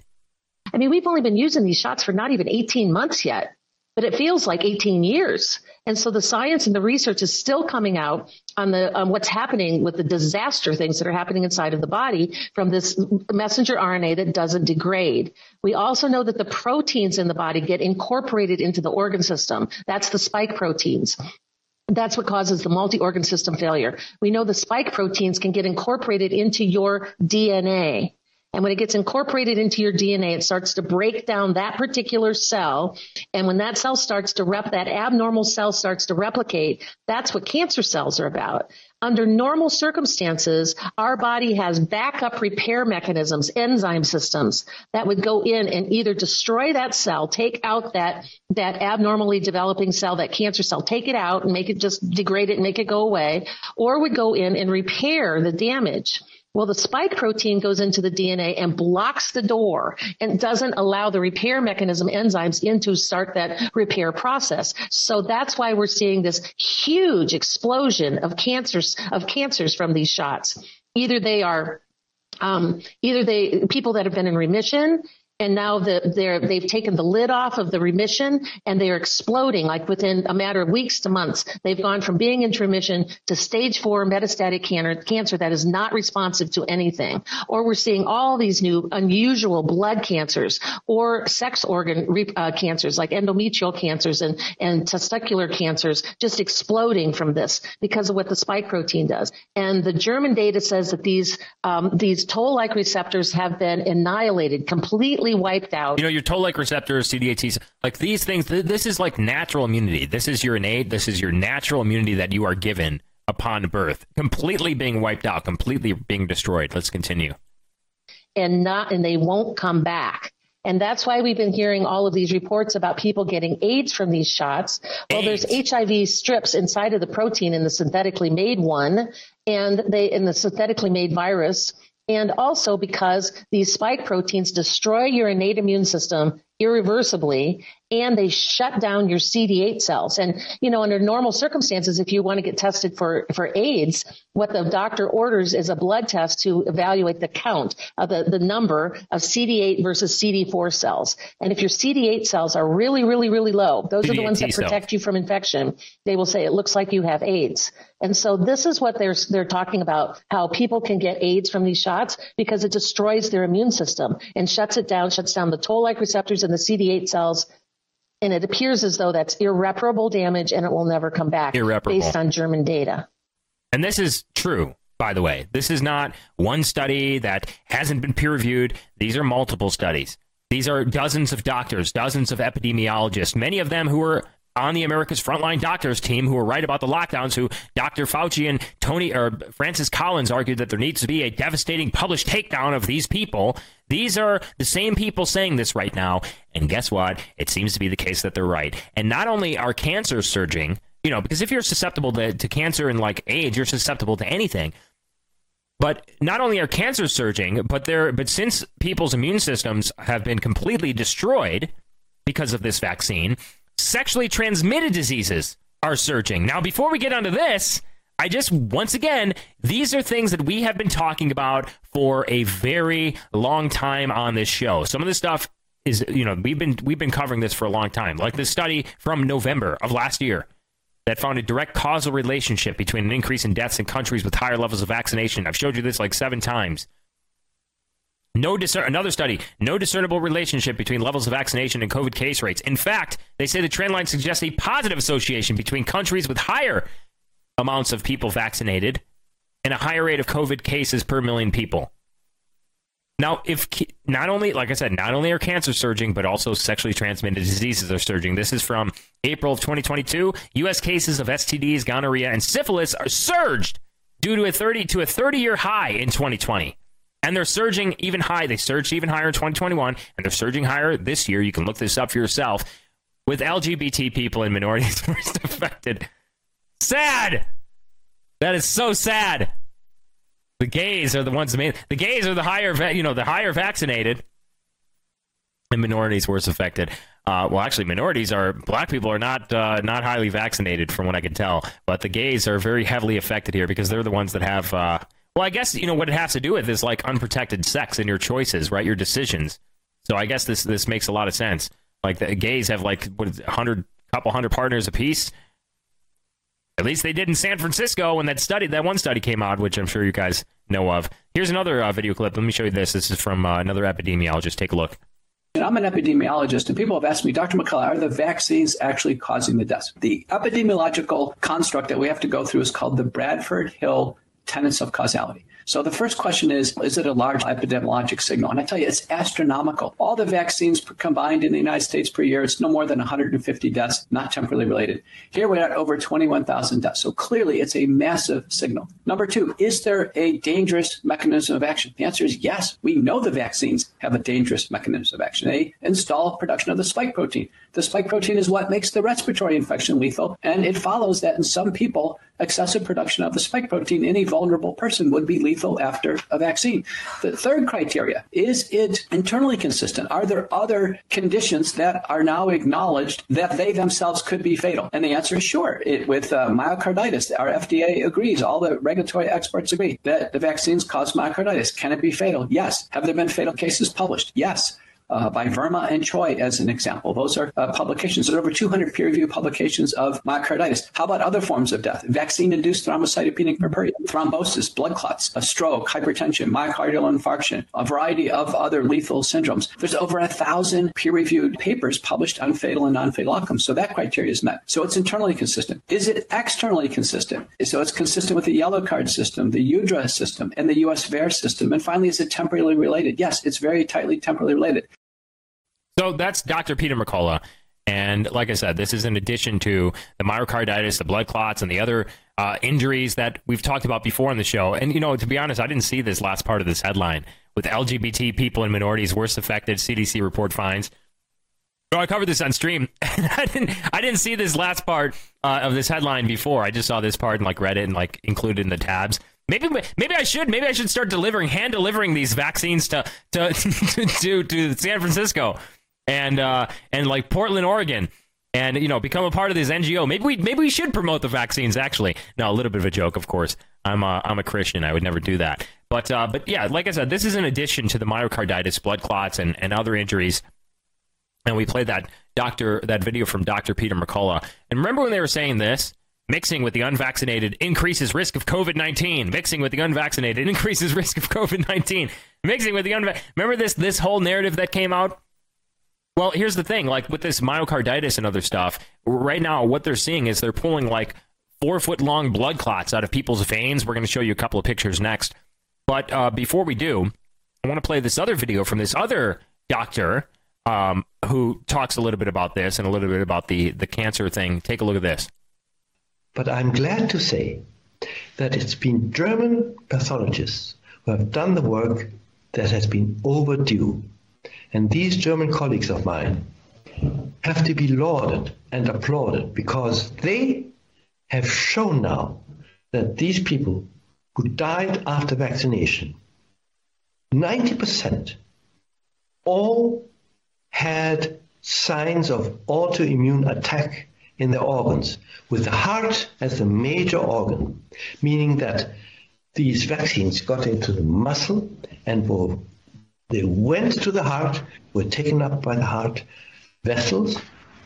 I mean, we've only been using these shots for not even 18 months yet but it feels like 18 years. And so the science and the research is still coming out on the on what's happening with the disaster things that are happening inside of the body from this messenger RNA that doesn't degrade. We also know that the proteins in the body get incorporated into the organ system. That's the spike proteins. That's what causes the multi-organ system failure. We know the spike proteins can get incorporated into your DNA And when it gets incorporated into your DNA, it starts to break down that particular cell. And when that cell starts to rep, that abnormal cell starts to replicate, that's what cancer cells are about. Under normal circumstances, our body has backup repair mechanisms, enzyme systems that would go in and either destroy that cell, take out that, that abnormally developing cell, that cancer cell, take it out and make it just degrade it and make it go away, or would go in and repair the damage. Well, the spike protein goes into the DNA and blocks the door and doesn't allow the repair mechanism enzymes in to start that repair process. So that's why we're seeing this huge explosion of cancers of cancers from these shots. Either they are um, either they people that have been in remission and now the, they're, they've taken the lid off of the remission and they're exploding like within a matter of weeks to months. They've gone from being in remission to stage four metastatic cancer, cancer that is not responsive to anything. Or we're seeing all these new unusual blood cancers or sex organ uh, cancers like endometrial cancers and, and testicular cancers just exploding from this because of what the spike protein does. And the German data says that these, um, these toll-like receptors have been annihilated completely completely wiped out. You know, your toll-like receptors, CD8Ts, like these things, th- this is like natural immunity. This is your innate, this is your natural immunity that you are given upon birth, completely being wiped out, completely being destroyed. Let's continue. And not, and they won't come back. And that's why we've been hearing all of these reports about people getting AIDS from these shots. Well, AIDS. there's HIV strips inside of the protein in the synthetically made one and they in the synthetically made virus and also because these spike proteins destroy your innate immune system irreversibly and they shut down your CD8 cells. And, you know, under normal circumstances, if you want to get tested for, for AIDS, what the doctor orders is a blood test to evaluate the count of the, the number of CD8 versus CD4 cells. And if your CD8 cells are really, really, really low, those CD8 are the ones that protect you from infection. They will say it looks like you have AIDS. And so this is what they're, they're talking about, how people can get AIDS from these shots because it destroys their immune system and shuts it down, shuts down the toll-like receptors in the CD8 cells and it appears as though that's irreparable damage and it will never come back irreparable. based on German data. And this is true, by the way. This is not one study that hasn't been peer reviewed. These are multiple studies. These are dozens of doctors, dozens of epidemiologists, many of them who are on the America's Frontline Doctors team who are right about the lockdowns, who Dr. Fauci and Tony or Francis Collins argued that there needs to be a devastating published takedown of these people. These are the same people saying this right now. And guess what? It seems to be the case that they're right. And not only are cancers surging, you know, because if you're susceptible to, to cancer and like AIDS, you're susceptible to anything. But not only are cancers surging, but there but since people's immune systems have been completely destroyed because of this vaccine, sexually transmitted diseases are surging. Now, before we get onto this, I just once again, these are things that we have been talking about for a very long time on this show. Some of this stuff is, you know, we've been we've been covering this for a long time. Like the study from November of last year that found a direct causal relationship between an increase in deaths in countries with higher levels of vaccination. I've showed you this like 7 times. No discer- another study, no discernible relationship between levels of vaccination and COVID case rates. In fact, they say the trend line suggests a positive association between countries with higher amounts of people vaccinated and a higher rate of COVID cases per million people. Now, if not only, like I said, not only are cancer surging, but also sexually transmitted diseases are surging. This is from April of 2022. U.S. cases of STDs, gonorrhea, and syphilis are surged due to a 30 to a 30 year high in 2020. And they're surging even high. They surged even higher in 2021, and they're surging higher this year. You can look this up for yourself. With LGBT people and minorities first affected. Sad. That is so sad. The gays are the ones. Main, the gays are the higher, you know, the higher vaccinated, and minorities worse affected. Uh, well, actually, minorities are black people are not uh, not highly vaccinated, from what I can tell. But the gays are very heavily affected here because they're the ones that have uh, well, I guess you know what it has to do with is like unprotected sex and your choices, right? Your decisions. So I guess this this makes a lot of sense. Like the gays have like what hundred couple hundred partners apiece. At least they did in San Francisco when that study that one study came out, which I'm sure you guys know of. Here's another uh, video clip. Let me show you this. This is from uh, another epidemiologist. Take a look. I'm an epidemiologist, and people have asked me, Dr. McCullough, are the vaccines actually causing the deaths? The epidemiological construct that we have to go through is called the Bradford Hill tenets of causality. So the first question is is it a large epidemiologic signal? And I tell you it's astronomical. All the vaccines combined in the United States per year it's no more than 150 deaths not temporally related. Here we're at over 21,000 deaths. So clearly it's a massive signal. Number 2, is there a dangerous mechanism of action? The answer is yes. We know the vaccines have a dangerous mechanism of action. They install production of the spike protein. The spike protein is what makes the respiratory infection lethal and it follows that in some people excessive production of the spike protein in a vulnerable person would be lethal after a vaccine. The third criteria, is it internally consistent? Are there other conditions that are now acknowledged that they themselves could be fatal? And the answer is sure. It, with uh, myocarditis, our FDA agrees, all the regulatory experts agree that the vaccines cause myocarditis. Can it be fatal? Yes. Have there been fatal cases published? Yes uh, by Verma and Choi as an example. Those are uh, publications. There are over 200 peer-reviewed publications of myocarditis. How about other forms of death? Vaccine-induced thrombocytopenic purpura, thrombosis, blood clots, a stroke, hypertension, myocardial infarction, a variety of other lethal syndromes. There's over a thousand peer-reviewed papers published on fatal and non-fatal outcomes. So that criteria is met. So it's internally consistent. Is it externally consistent? So it's consistent with the yellow card system, the UDRA system, and the US VAERS system. And finally, is it temporally related? Yes, it's very tightly temporally related. So that's Dr. Peter McCullough. And like I said, this is in addition to the myocarditis, the blood clots, and the other uh, injuries that we've talked about before on the show. And, you know, to be honest, I didn't see this last part of this headline with LGBT people and minorities worst affected, CDC report finds. So I covered this on stream. I didn't. I didn't see this last part uh, of this headline before. I just saw this part and like read it and like included in the tabs. Maybe maybe I should maybe I should start delivering hand delivering these vaccines to to to, to San Francisco and uh, and like Portland, Oregon, and you know become a part of this NGO. Maybe we maybe we should promote the vaccines. Actually, no, a little bit of a joke, of course. I'm a, I'm a Christian. I would never do that. But uh, but yeah, like I said, this is in addition to the myocarditis, blood clots, and, and other injuries. And we played that doctor that video from Dr. Peter McCullough. And remember when they were saying this? Mixing with the unvaccinated increases risk of COVID 19. Mixing with the unvaccinated increases risk of COVID 19. Mixing with the unvaccinated. Remember this, this whole narrative that came out? Well, here's the thing like with this myocarditis and other stuff, right now, what they're seeing is they're pulling like four foot long blood clots out of people's veins. We're going to show you a couple of pictures next. But uh, before we do, I want to play this other video from this other doctor um, who talks a little bit about this and a little bit about the, the cancer thing. Take a look at this. But I'm glad to say that it's been German pathologists who have done the work that has been overdue and these German colleagues of mine have to be lauded and applauded because they have shown now that these people who died after vaccination, 90% all had signs of autoimmune attack in their organs, with the heart as the major organ, meaning that these vaccines got into the muscle and were they went to the heart, were taken up by the heart vessels,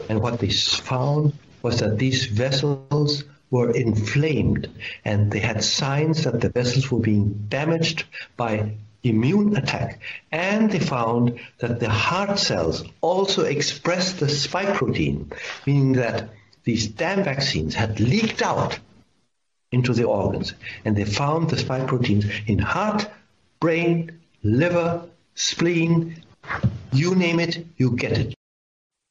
and what they found was that these vessels were inflamed and they had signs that the vessels were being damaged by immune attack. And they found that the heart cells also expressed the spike protein, meaning that these damn vaccines had leaked out into the organs. And they found the spike proteins in heart, brain, liver, spleen, you name it, you get it.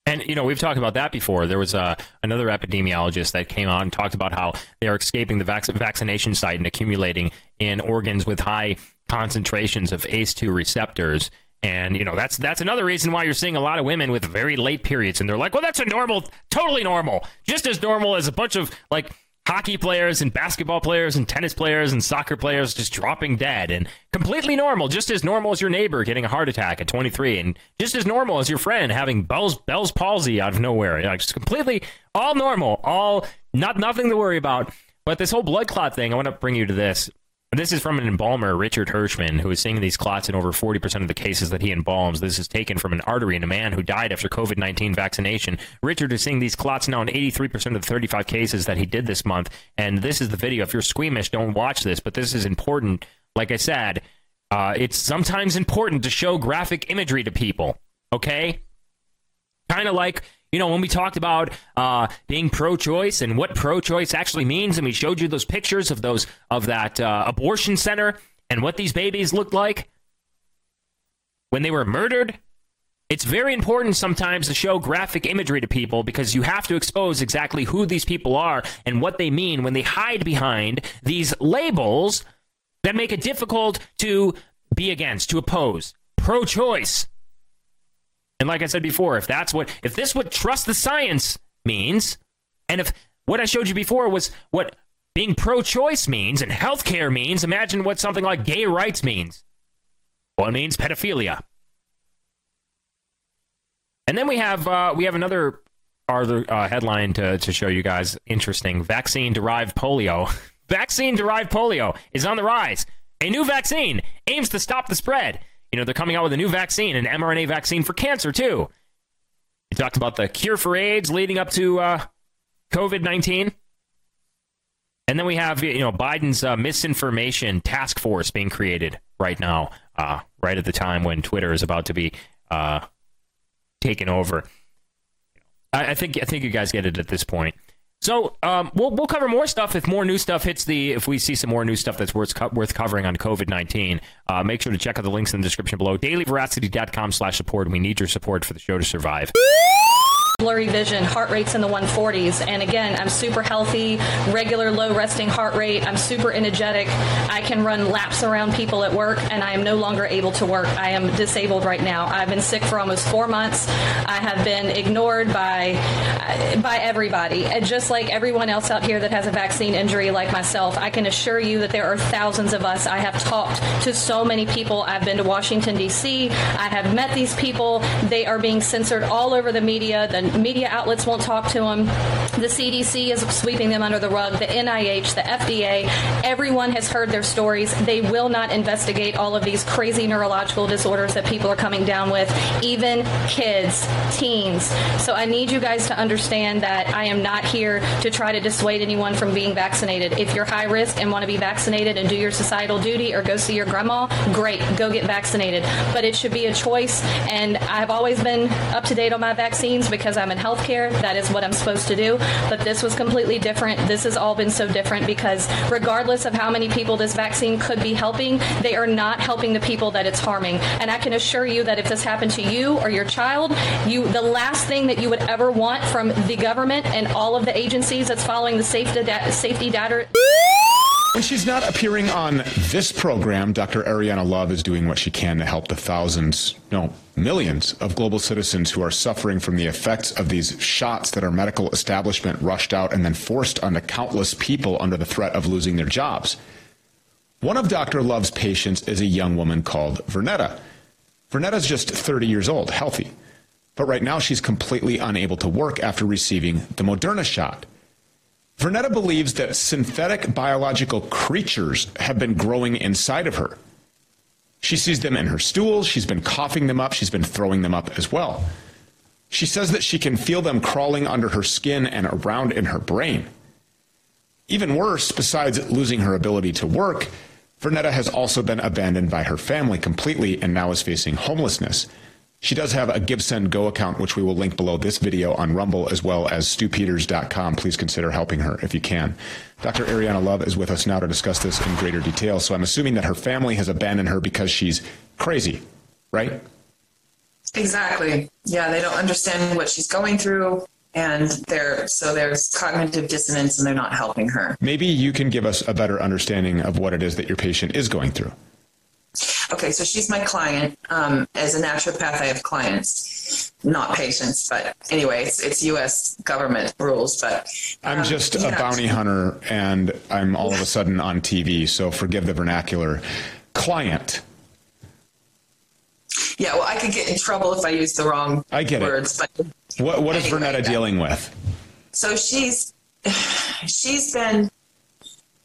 And you know we've talked about that before. There was uh, another epidemiologist that came on and talked about how they are escaping the vac- vaccination site and accumulating in organs with high concentrations of ACE2 receptors. And you know that's that's another reason why you're seeing a lot of women with very late periods, and they're like, "Well, that's a normal, totally normal, just as normal as a bunch of like hockey players and basketball players and tennis players and soccer players just dropping dead and completely normal, just as normal as your neighbor getting a heart attack at 23 and just as normal as your friend having Bell's, Bell's palsy out of nowhere. Like just completely all normal, all not nothing to worry about. But this whole blood clot thing, I want to bring you to this. This is from an embalmer, Richard Hirschman, who is seeing these clots in over 40% of the cases that he embalms. This is taken from an artery in a man who died after COVID 19 vaccination. Richard is seeing these clots now in 83% of the 35 cases that he did this month. And this is the video. If you're squeamish, don't watch this, but this is important. Like I said, uh, it's sometimes important to show graphic imagery to people, okay? Kind of like you know, when we talked about uh, being pro-choice and what pro-choice actually means, and we showed you those pictures of those of that uh, abortion center and what these babies looked like when they were murdered, it's very important sometimes to show graphic imagery to people because you have to expose exactly who these people are and what they mean when they hide behind these labels that make it difficult to be against, to oppose. Pro choice. And like I said before, if that's what, if this what trust the science means, and if what I showed you before was what being pro choice means and healthcare means, imagine what something like gay rights means. Well, it means pedophilia. And then we have uh, we have another other uh, headline to, to show you guys. Interesting. Vaccine derived polio. vaccine derived polio is on the rise. A new vaccine aims to stop the spread. You know, they're coming out with a new vaccine, an mRNA vaccine for cancer, too. We talked about the cure for AIDS leading up to uh, COVID 19. And then we have, you know, Biden's uh, misinformation task force being created right now, uh, right at the time when Twitter is about to be uh, taken over. I, I, think I think you guys get it at this point. So um, we'll we'll cover more stuff if more new stuff hits the if we see some more new stuff that's worth worth covering on COVID nineteen. Uh, make sure to check out the links in the description below. Dailyveracity.com slash support. We need your support for the show to survive blurry vision, heart rates in the 140s. And again, I'm super healthy, regular low resting heart rate. I'm super energetic. I can run laps around people at work and I am no longer able to work. I am disabled right now. I've been sick for almost 4 months. I have been ignored by by everybody. And just like everyone else out here that has a vaccine injury like myself, I can assure you that there are thousands of us. I have talked to so many people. I've been to Washington D.C. I have met these people. They are being censored all over the media. The media outlets won't talk to them. The CDC is sweeping them under the rug. The NIH, the FDA, everyone has heard their stories. They will not investigate all of these crazy neurological disorders that people are coming down with, even kids, teens. So I need you guys to understand that I am not here to try to dissuade anyone from being vaccinated. If you're high risk and want to be vaccinated and do your societal duty or go see your grandma, great, go get vaccinated. But it should be a choice and I've always been up to date on my vaccines because I'm in healthcare. That is what I'm supposed to do. But this was completely different. This has all been so different because regardless of how many people this vaccine could be helping, they are not helping the people that it's harming. And I can assure you that if this happened to you or your child, you the last thing that you would ever want from the government and all of the agencies that's following the safety safety data when she's not appearing on this program, Dr. Ariyana Love is doing what she can to help the thousands, no, millions of global citizens who are suffering from the effects of these shots that our medical establishment rushed out and then forced onto countless people under the threat of losing their jobs. One of Dr. Love's patients is a young woman called Vernetta. Vernetta's just 30 years old, healthy. But right now she's completely unable to work after receiving the Moderna shot. Vernetta believes that synthetic biological creatures have been growing inside of her. She sees them in her stools, she's been coughing them up, she's been throwing them up as well. She says that she can feel them crawling under her skin and around in her brain. Even worse, besides losing her ability to work, Vernetta has also been abandoned by her family completely and now is facing homelessness. She does have a GiveSendGo account, which we will link below this video on Rumble as well as stewpeters.com. Please consider helping her if you can. Dr. Ariyana Love is with us now to discuss this in greater detail. So I'm assuming that her family has abandoned her because she's crazy, right? Exactly. Yeah, they don't understand what she's going through and they're so there's cognitive dissonance and they're not helping her. Maybe you can give us a better understanding of what it is that your patient is going through. Okay, so she's my client. Um, as a naturopath, I have clients, not patients. But anyway, it's, it's U.S. government rules. But um, I'm just a bounty hunter, and I'm all of a sudden on TV. So forgive the vernacular. Client. Yeah, well, I could get in trouble if I use the wrong I get words. It. But what what anyway, is Vernetta dealing with? So she's she's been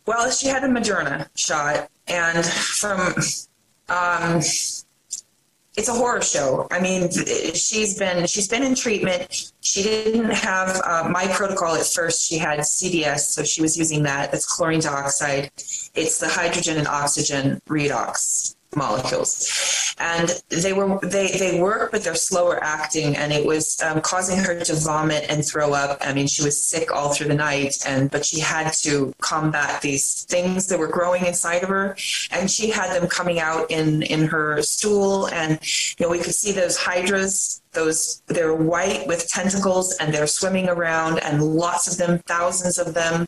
well, she had a Moderna shot, and from um, it's a horror show. I mean, she's been she's been in treatment. She didn't have uh, my protocol at first. She had CDS, so she was using that. That's chlorine dioxide. It's the hydrogen and oxygen redox molecules. And they were they they work but they're slower acting and it was um, causing her to vomit and throw up. I mean she was sick all through the night and but she had to combat these things that were growing inside of her and she had them coming out in in her stool. And you know we could see those hydras those they're white with tentacles and they're swimming around and lots of them thousands of them.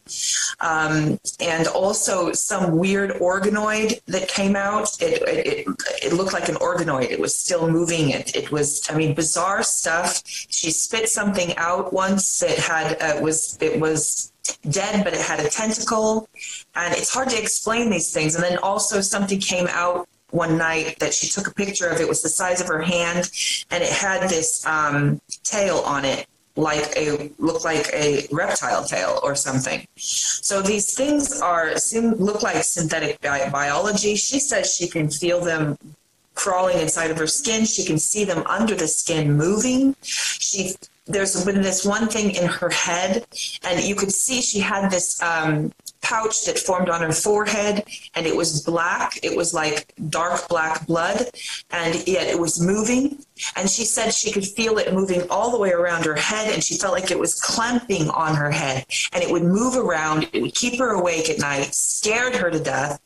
Um, and also some weird organoid that came out. It, it it looked like an organoid. It was still moving. It it was i mean bizarre stuff. She spit something out once it had uh, was it was dead but it had a tentacle. And it's hard to explain these things. And then also something came out one night that she took a picture of it was the size of her hand and it had this um, tail on it like a look like a reptile tail or something. So these things are seem look like synthetic bi- biology. She says she can feel them crawling inside of her skin. She can see them under the skin moving. She there's been this one thing in her head and you could see she had this um, pouch that formed on her forehead and it was black. It was like dark black blood and yet it was moving. And she said she could feel it moving all the way around her head and she felt like it was clamping on her head. And it would move around it would keep her awake at night scared her to death.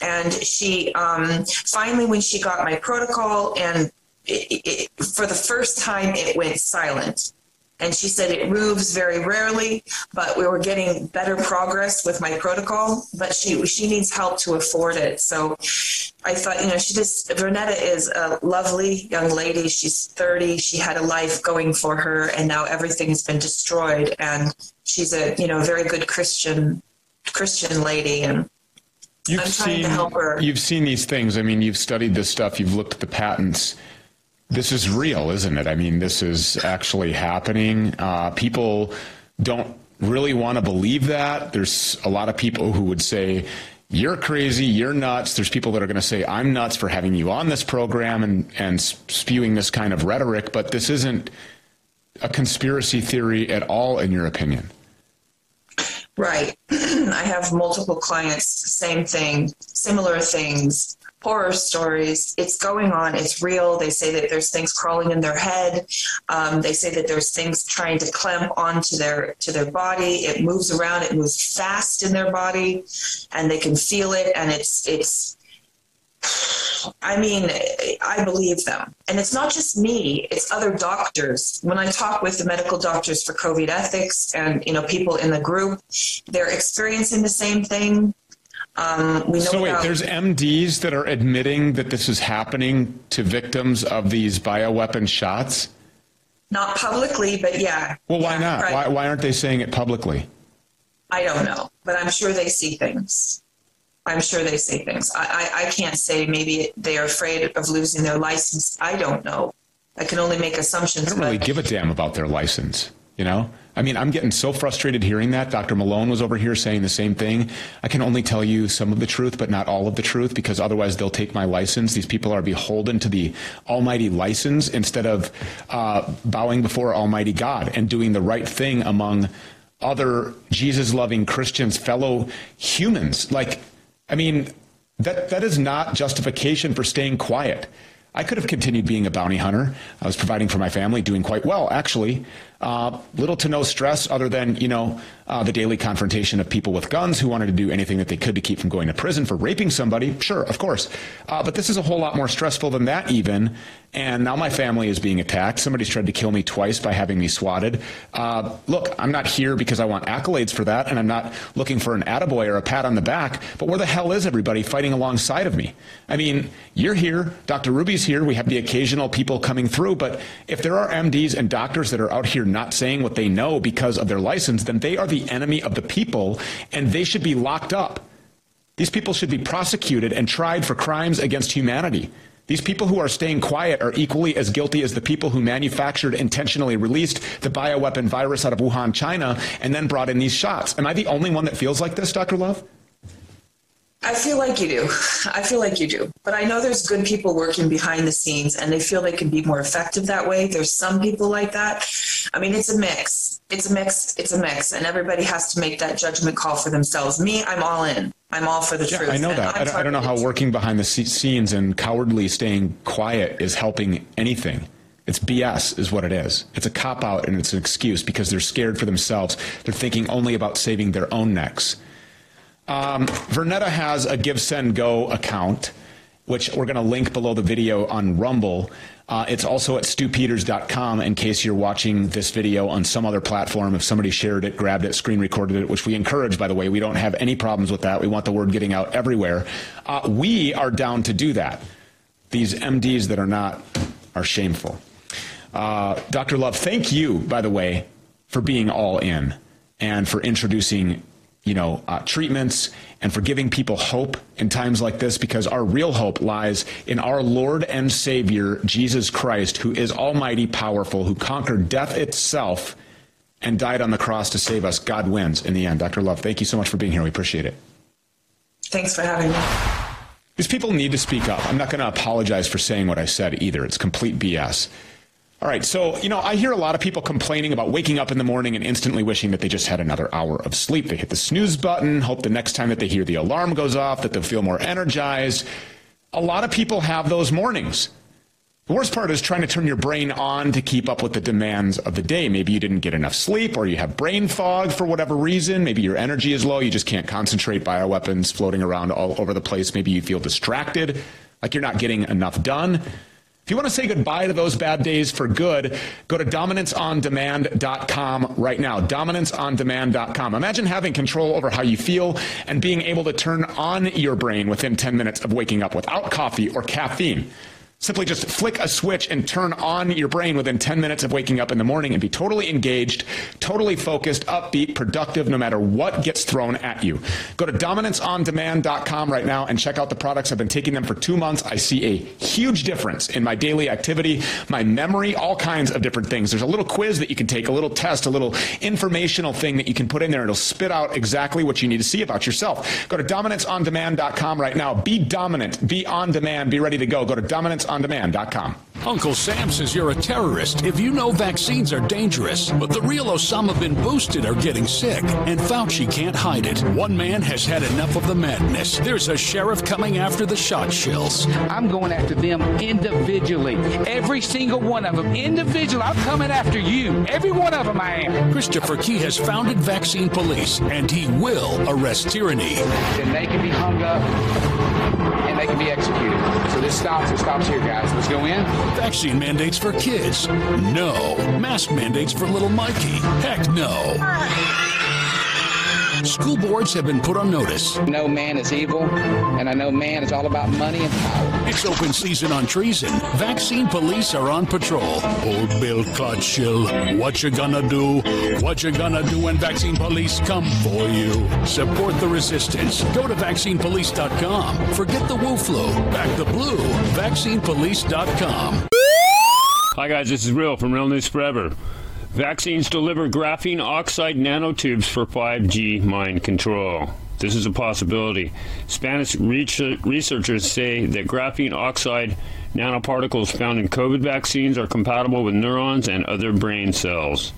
And she um, finally when she got my protocol and it, it, for the first time it went silent and she said it moves very rarely but we were getting better progress with my protocol but she she needs help to afford it so I thought you know she just Vernetta is a lovely young lady she's 30 she had a life going for her and now everything has been destroyed and she's a you know very good Christian Christian lady and You've I'm trying seen, to help her You've seen these things. I mean, you've studied this stuff. You've looked at the patents. This is real, isn't it? I mean, this is actually happening. Uh, people don't really want to believe that. There's a lot of people who would say, you're crazy, you're nuts. There's people that are going to say, I'm nuts for having you on this program and, and spewing this kind of rhetoric, but this isn't a conspiracy theory at all, in your opinion. Right. I have multiple clients, same thing, similar things, horror stories. It's going on, it's real. They say that there's things crawling in their head. Um, they say that there's things trying to clamp onto their to their body. It moves around, it moves fast in their body and they can feel it and it's it's I mean, I believe them. And it's not just me, it's other doctors. When I talk with the medical doctors for COVID ethics and, you know, people in the group, they're experiencing the same thing. Um, we know so wait, about- there's MDs that are admitting that this is happening to victims of these bioweapon shots? not publicly, but yeah. Well, why not? right. Why, why aren't they saying it publicly? I don't know, but I'm sure they see things. I'm sure they see things. I, I, I can't say maybe they are afraid of losing their license. I don't know. I can only make assumptions. I don't really give a damn about their license, you know? I mean, I'm getting so frustrated hearing that. Dr. Malone was over here saying the same thing. I can only tell you some of the truth, but not all of the truth, because otherwise they'll take my license. These people are beholden to the almighty license instead of uh, bowing before Almighty God and doing the right thing among other Jesus loving Christians, fellow humans. Like, I mean, that, that is not justification for staying quiet. I could have continued being a bounty hunter. I was providing for my family, doing quite well, actually. Uh, little to no stress other than, you know, uh, the daily confrontation of people with guns who wanted to do anything that they could to keep from going to prison for raping somebody. Sure, of course. Uh, but this is a whole lot more stressful than that, even. And now my family is being attacked. Somebody's tried to kill me twice by having me swatted. Uh, look, I'm not here because I want accolades for that, and I'm not looking for an attaboy or a pat on the back. But where the hell is everybody fighting alongside of me? I mean, you're here. Dr. Ruby's here. We have the occasional people coming through. But if there are MDs and doctors that are out here not saying what they know because of their license, then they are the enemy of the people, and they should be locked up. These people should be prosecuted and tried for crimes against humanity. These people who are staying quiet are equally as guilty as the people who manufactured, intentionally released the bioweapon virus out of Wuhan, China, and then brought in these shots. Am I the only one that feels like this, Dr. Love? I feel like you do. I feel like you do. But I know there's good people working behind the scenes and they feel they can be more effective that way. There's some people like that. I mean, it's a mix. it's a mix. It's a mix, and everybody has to make that judgment call for themselves. Me, I'm all in. I'm all for the Yeah, truth. I know that. I'm don't, I don't know how working behind the scenes and cowardly staying quiet is helping anything. It's BS, is what it is. It's a cop out and it's an excuse because they're scared for themselves. They're thinking only about saving their own necks. Um, Vernetta has a Give Send Go account, which we're going to link below the video on Rumble. Uh, it's also at stewpeters.com in case you're watching this video on some other platform. If somebody shared it, grabbed it, screen recorded it, which we encourage, by the way, we don't have any problems with that. We want the word getting out everywhere. Uh, we are down to do that. These MDs that are not are shameful. Uh, Dr. Love, thank you, by the way, for being all in and for introducing, you know, uh, treatments and for giving people hope in times like this because our real hope lies in our Lord and Savior, Jesus Christ, who is almighty powerful, who conquered death itself and died on the cross to save us. God wins in the end. Dr. Love, thank you so much for being here. We appreciate it. Thanks for having me. These people need to speak up. I'm not going to apologize for saying what I said either. It's complete BS. All right, so, you know, I hear a lot of people complaining about waking up in the morning and instantly wishing that they just had another hour of sleep. They hit the snooze button, hope the next time that they hear the alarm goes off that they'll feel more energized. A lot of people have those mornings. The worst part is trying to turn your brain on to keep up with the demands of the day. Maybe you didn't get enough sleep or you have brain fog for whatever reason. Maybe your energy is low. You just can't concentrate. Bioweapons floating around all over the place. Maybe you feel distracted, like you're not getting enough done. If you want to say goodbye to those bad days for good, go to dominanceondemand.com right now. Dominanceondemand.com. Imagine having control over how you feel and being able to turn on your brain within 10 minutes of waking up without coffee or caffeine. Simply just flick a switch and turn on your brain within 10 minutes of waking up in the morning and be totally engaged, totally focused, upbeat, productive, no matter what gets thrown at you. Go to dominanceondemand.com right now and check out the products. I've been taking them for two months. I see a huge difference in my daily activity, my memory, all kinds of different things. There's a little quiz that you can take, a little test, a little informational thing that you can put in there. It'll spit out exactly what you need to see about yourself. Go to dominanceondemand.com right now. Be dominant, be on demand, be ready to go. Go to dominanceondemand.com. Uncle Sam says you're a terrorist if you know vaccines are dangerous, but the real Osama bin boosted are getting sick, and Fauci can't hide it. One man has had enough of the madness. There's a sheriff coming after the shot shills. I'm going after them individually. Every single one of them individually. I'm coming after you. Every one of them I am. Christopher Key has founded Vaccine Police, and he will arrest tyranny. Then they can be hung up and they can be executed. So this stops. It stops here, guys. Let's go in. Vaccine mandates for kids? No. Mask mandates for little Mikey? Heck no. School boards have been put on notice. No man is evil, and I know man is all about money and power. It's open season on treason. Vaccine police are on patrol. Old Bill Clotchill, what you gonna do? What you gonna do when vaccine police come for you? Support the resistance. Go to vaccinepolice.com. Forget the woo flu. Back the blue. Vaccinepolice.com. Hi guys, this is Real from Real News Forever. Vaccines deliver graphene oxide nanotubes for 5G mind control. This is a possibility. Spanish researchers say that graphene oxide nanoparticles found in COVID vaccines are compatible with neurons and other brain cells.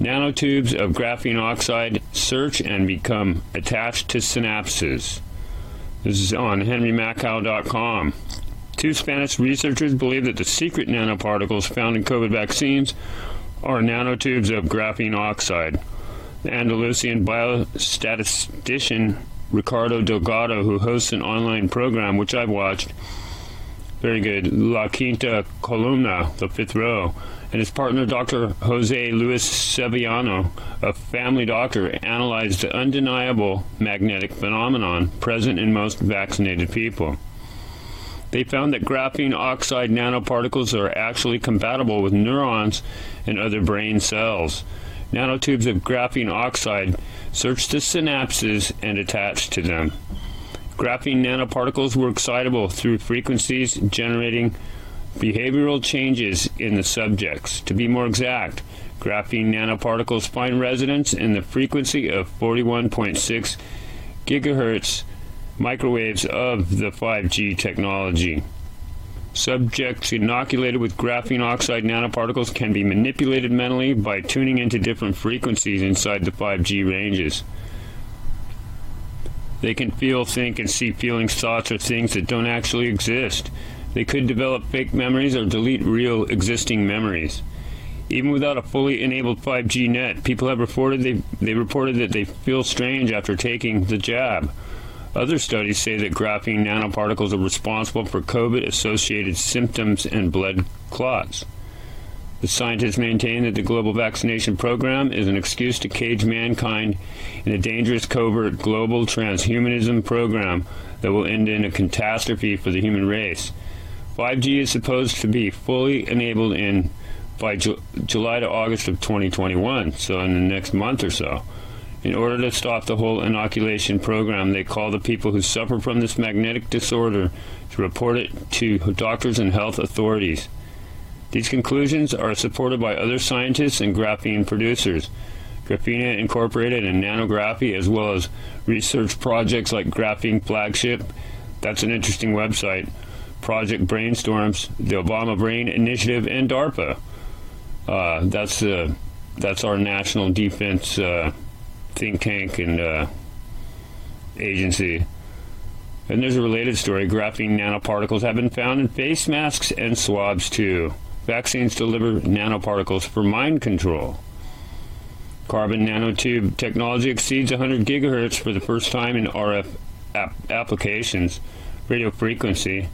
Nanotubes of graphene oxide search and become attached to synapses. This is on henrymakow.com. Two Spanish researchers believe that the secret nanoparticles found in COVID vaccines are nanotubes of graphene oxide. The Andalusian biostatistician Ricardo Delgado, who hosts an online program which I've watched, very good, La Quinta Columna, the fifth row, and his partner Dr. Jose Luis Sevillano, a family doctor, analyzed the undeniable magnetic phenomenon present in most vaccinated people. They found that graphene oxide nanoparticles are actually compatible with neurons and other brain cells. Nanotubes of graphene oxide search the synapses and attach to them. Graphene nanoparticles were excitable through frequencies generating behavioral changes in the subjects. To be more exact, graphene nanoparticles find resonance in the frequency of 41.6 gigahertz microwaves of the 5G technology. Subjects inoculated with graphene oxide nanoparticles can be manipulated mentally by tuning into different frequencies inside the 5G ranges. They can feel, think, and see feelings, thoughts, or things that don't actually exist. They could develop fake memories or delete real existing memories. Even without a fully enabled 5G net, people have reported they, they reported that they feel strange after taking the jab. Other studies say that graphene nanoparticles are responsible for COVID associated symptoms and blood clots. The scientists maintain that the global vaccination program is an excuse to cage mankind in a dangerous covert global transhumanism program that will end in a catastrophe for the human race. 5G is supposed to be fully enabled in by Ju- July to August of 2021, so in the next month or so. In order to stop the whole inoculation program, they call the people who suffer from this magnetic disorder to report it to doctors and health authorities. These conclusions are supported by other scientists and graphene producers, Graphene Incorporated and Nanografi, as well as research projects like Graphene Flagship. That's an interesting website. Project Brainstorms, the Obama Brain Initiative, and DARPA. Uh, that's uh, that's our national defense uh, think tank and uh, agency. And there's a related story. Graphene nanoparticles have been found in face masks and swabs too. Vaccines deliver nanoparticles for mind control. Carbon nanotube technology exceeds 100 gigahertz for the first time in RF ap- applications, radio frequency.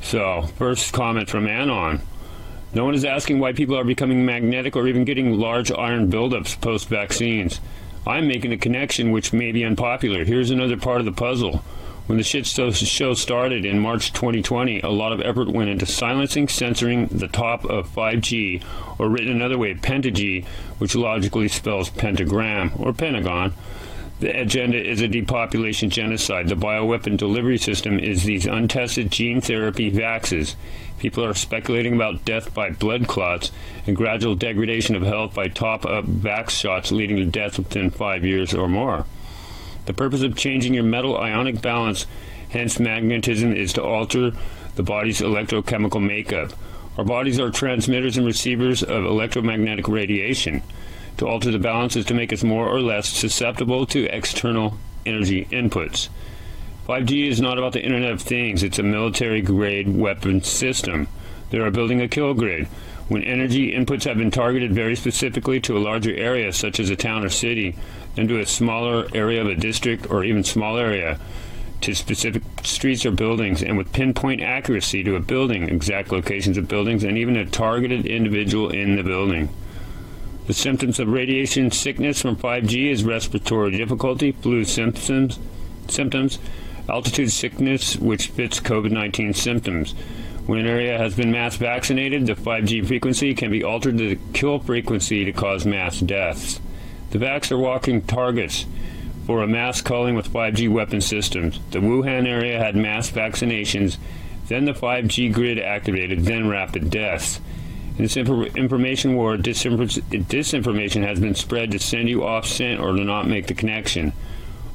So, first comment from Anon. No one is asking why people are becoming magnetic or even getting large iron buildups post vaccines. I'm making a connection which may be unpopular. Here's another part of the puzzle. When the shit show started in March 2020, a lot of effort went into silencing, censoring the top of 5G, or written another way, pentaG, which logically spells pentagram or pentagon. The agenda is a depopulation genocide. The bioweapon delivery system is these untested gene therapy vaxes. People are speculating about death by blood clots and gradual degradation of health by top up vax shots leading to death within five years or more. The purpose of changing your metal ionic balance, hence magnetism, is to alter the body's electrochemical makeup. Our bodies are transmitters and receivers of electromagnetic radiation. To alter the balance is to make us more or less susceptible to external energy inputs. 5G is not about the Internet of Things, it's a military grade weapon system. They are building a kill grid. When energy inputs have been targeted very specifically to a larger area, such as a town or city, into a smaller area of a district or even small area to specific streets or buildings and with pinpoint accuracy to a building, exact locations of buildings, and even a targeted individual in the building. The symptoms of radiation sickness from 5G is respiratory difficulty, flu symptoms, symptoms, altitude sickness, which fits COVID-19 symptoms. When an area has been mass vaccinated, the 5G frequency can be altered to the kill frequency to cause mass deaths. The vax are walking targets for a mass culling with 5G weapon systems. The Wuhan area had mass vaccinations, then the 5G grid activated, then rapid deaths. In this information war, disinformation has been spread to send you off scent or to not make the connection.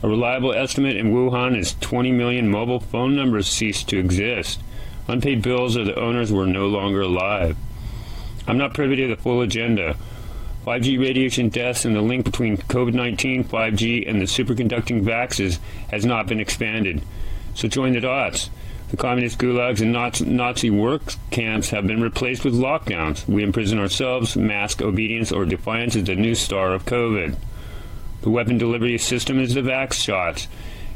A reliable estimate in Wuhan is 20 million mobile phone numbers ceased to exist. Unpaid bills or the owners were no longer alive. I'm not privy to the full agenda. 5G radiation deaths and the link between COVID 19, 5G, and the superconducting vaxes has not been expanded. So join the dots. The communist gulags and Nazi work camps have been replaced with lockdowns. We imprison ourselves. Mask obedience or defiance is the new star of COVID. The weapon delivery system is the vax shots.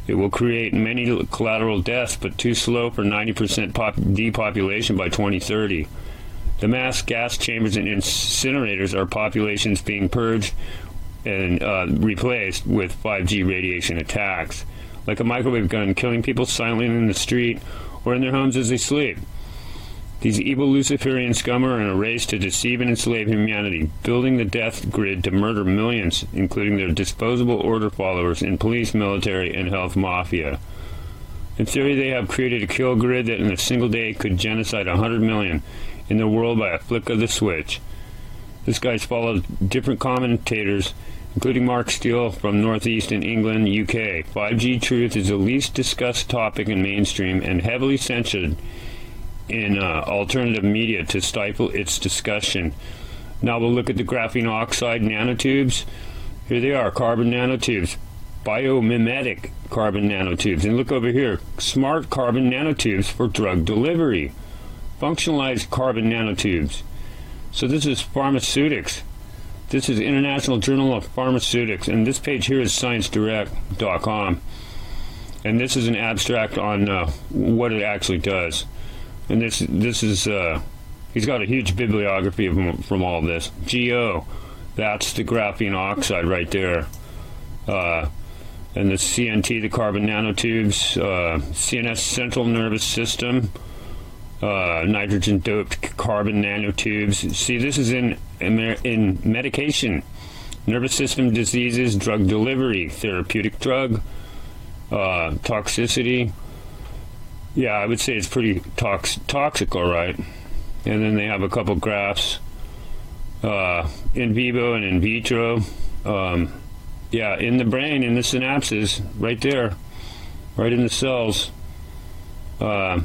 It will create many collateral deaths, but too slow for 90% pop- depopulation by 2030. The mass gas chambers and incinerators are populations being purged and uh, replaced with 5G radiation attacks, like a microwave gun killing people silently in the street or in their homes as they sleep. These evil Luciferian scum are in a race to deceive and enslave humanity, building the death grid to murder millions, including their disposable order followers in police, military, and health mafia. In theory, they have created a kill grid that in a single day could genocide 100 million, in the world by a flick of the switch. This guy's followed different commentators, including Mark Steele from Northeast in England, UK. 5G truth is the least discussed topic in mainstream and heavily censored in uh, alternative media to stifle its discussion. Now we'll look at the graphene oxide nanotubes. Here they are, carbon nanotubes, biomimetic carbon nanotubes. And look over here, smart carbon nanotubes for drug delivery, functionalized carbon nanotubes. So this is pharmaceutics. This is International Journal of Pharmaceutics, and this page here is ScienceDirect.com. And this is an abstract on uh, what it actually does. And this this is uh, he's got a huge bibliography of, from all this. GO, that's the graphene oxide right there. Uh, and the CNT, the carbon nanotubes, uh, CNS central nervous system, uh, nitrogen doped carbon nanotubes. See, this is in in medication, nervous system diseases, drug delivery, therapeutic drug, uh, toxicity. Yeah, I would say it's pretty tox- toxic, all right. And then they have a couple graphs uh, in vivo and in vitro. Um, yeah, in the brain, in the synapses, right there, right in the cells. Uh,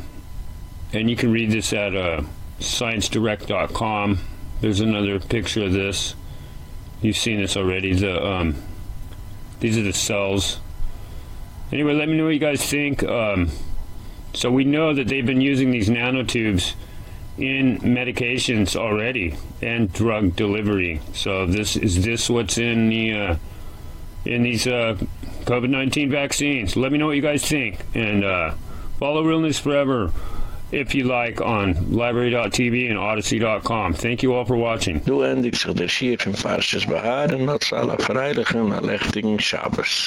and you can read this at uh, ScienceDirect.com. There's another picture of this. You've seen this already. The um, these are the cells. Anyway, let me know what you guys think. Um, so we know that they've been using these nanotubes in medications already and drug delivery. So this is this what's in the uh, in these uh, COVID-19 vaccines. Let me know what you guys think and uh, follow Realness Forever if you like on library.tv and odysee.com. Thank you all for watching. Du der aller Freiligen und Lechtigen Shabbos.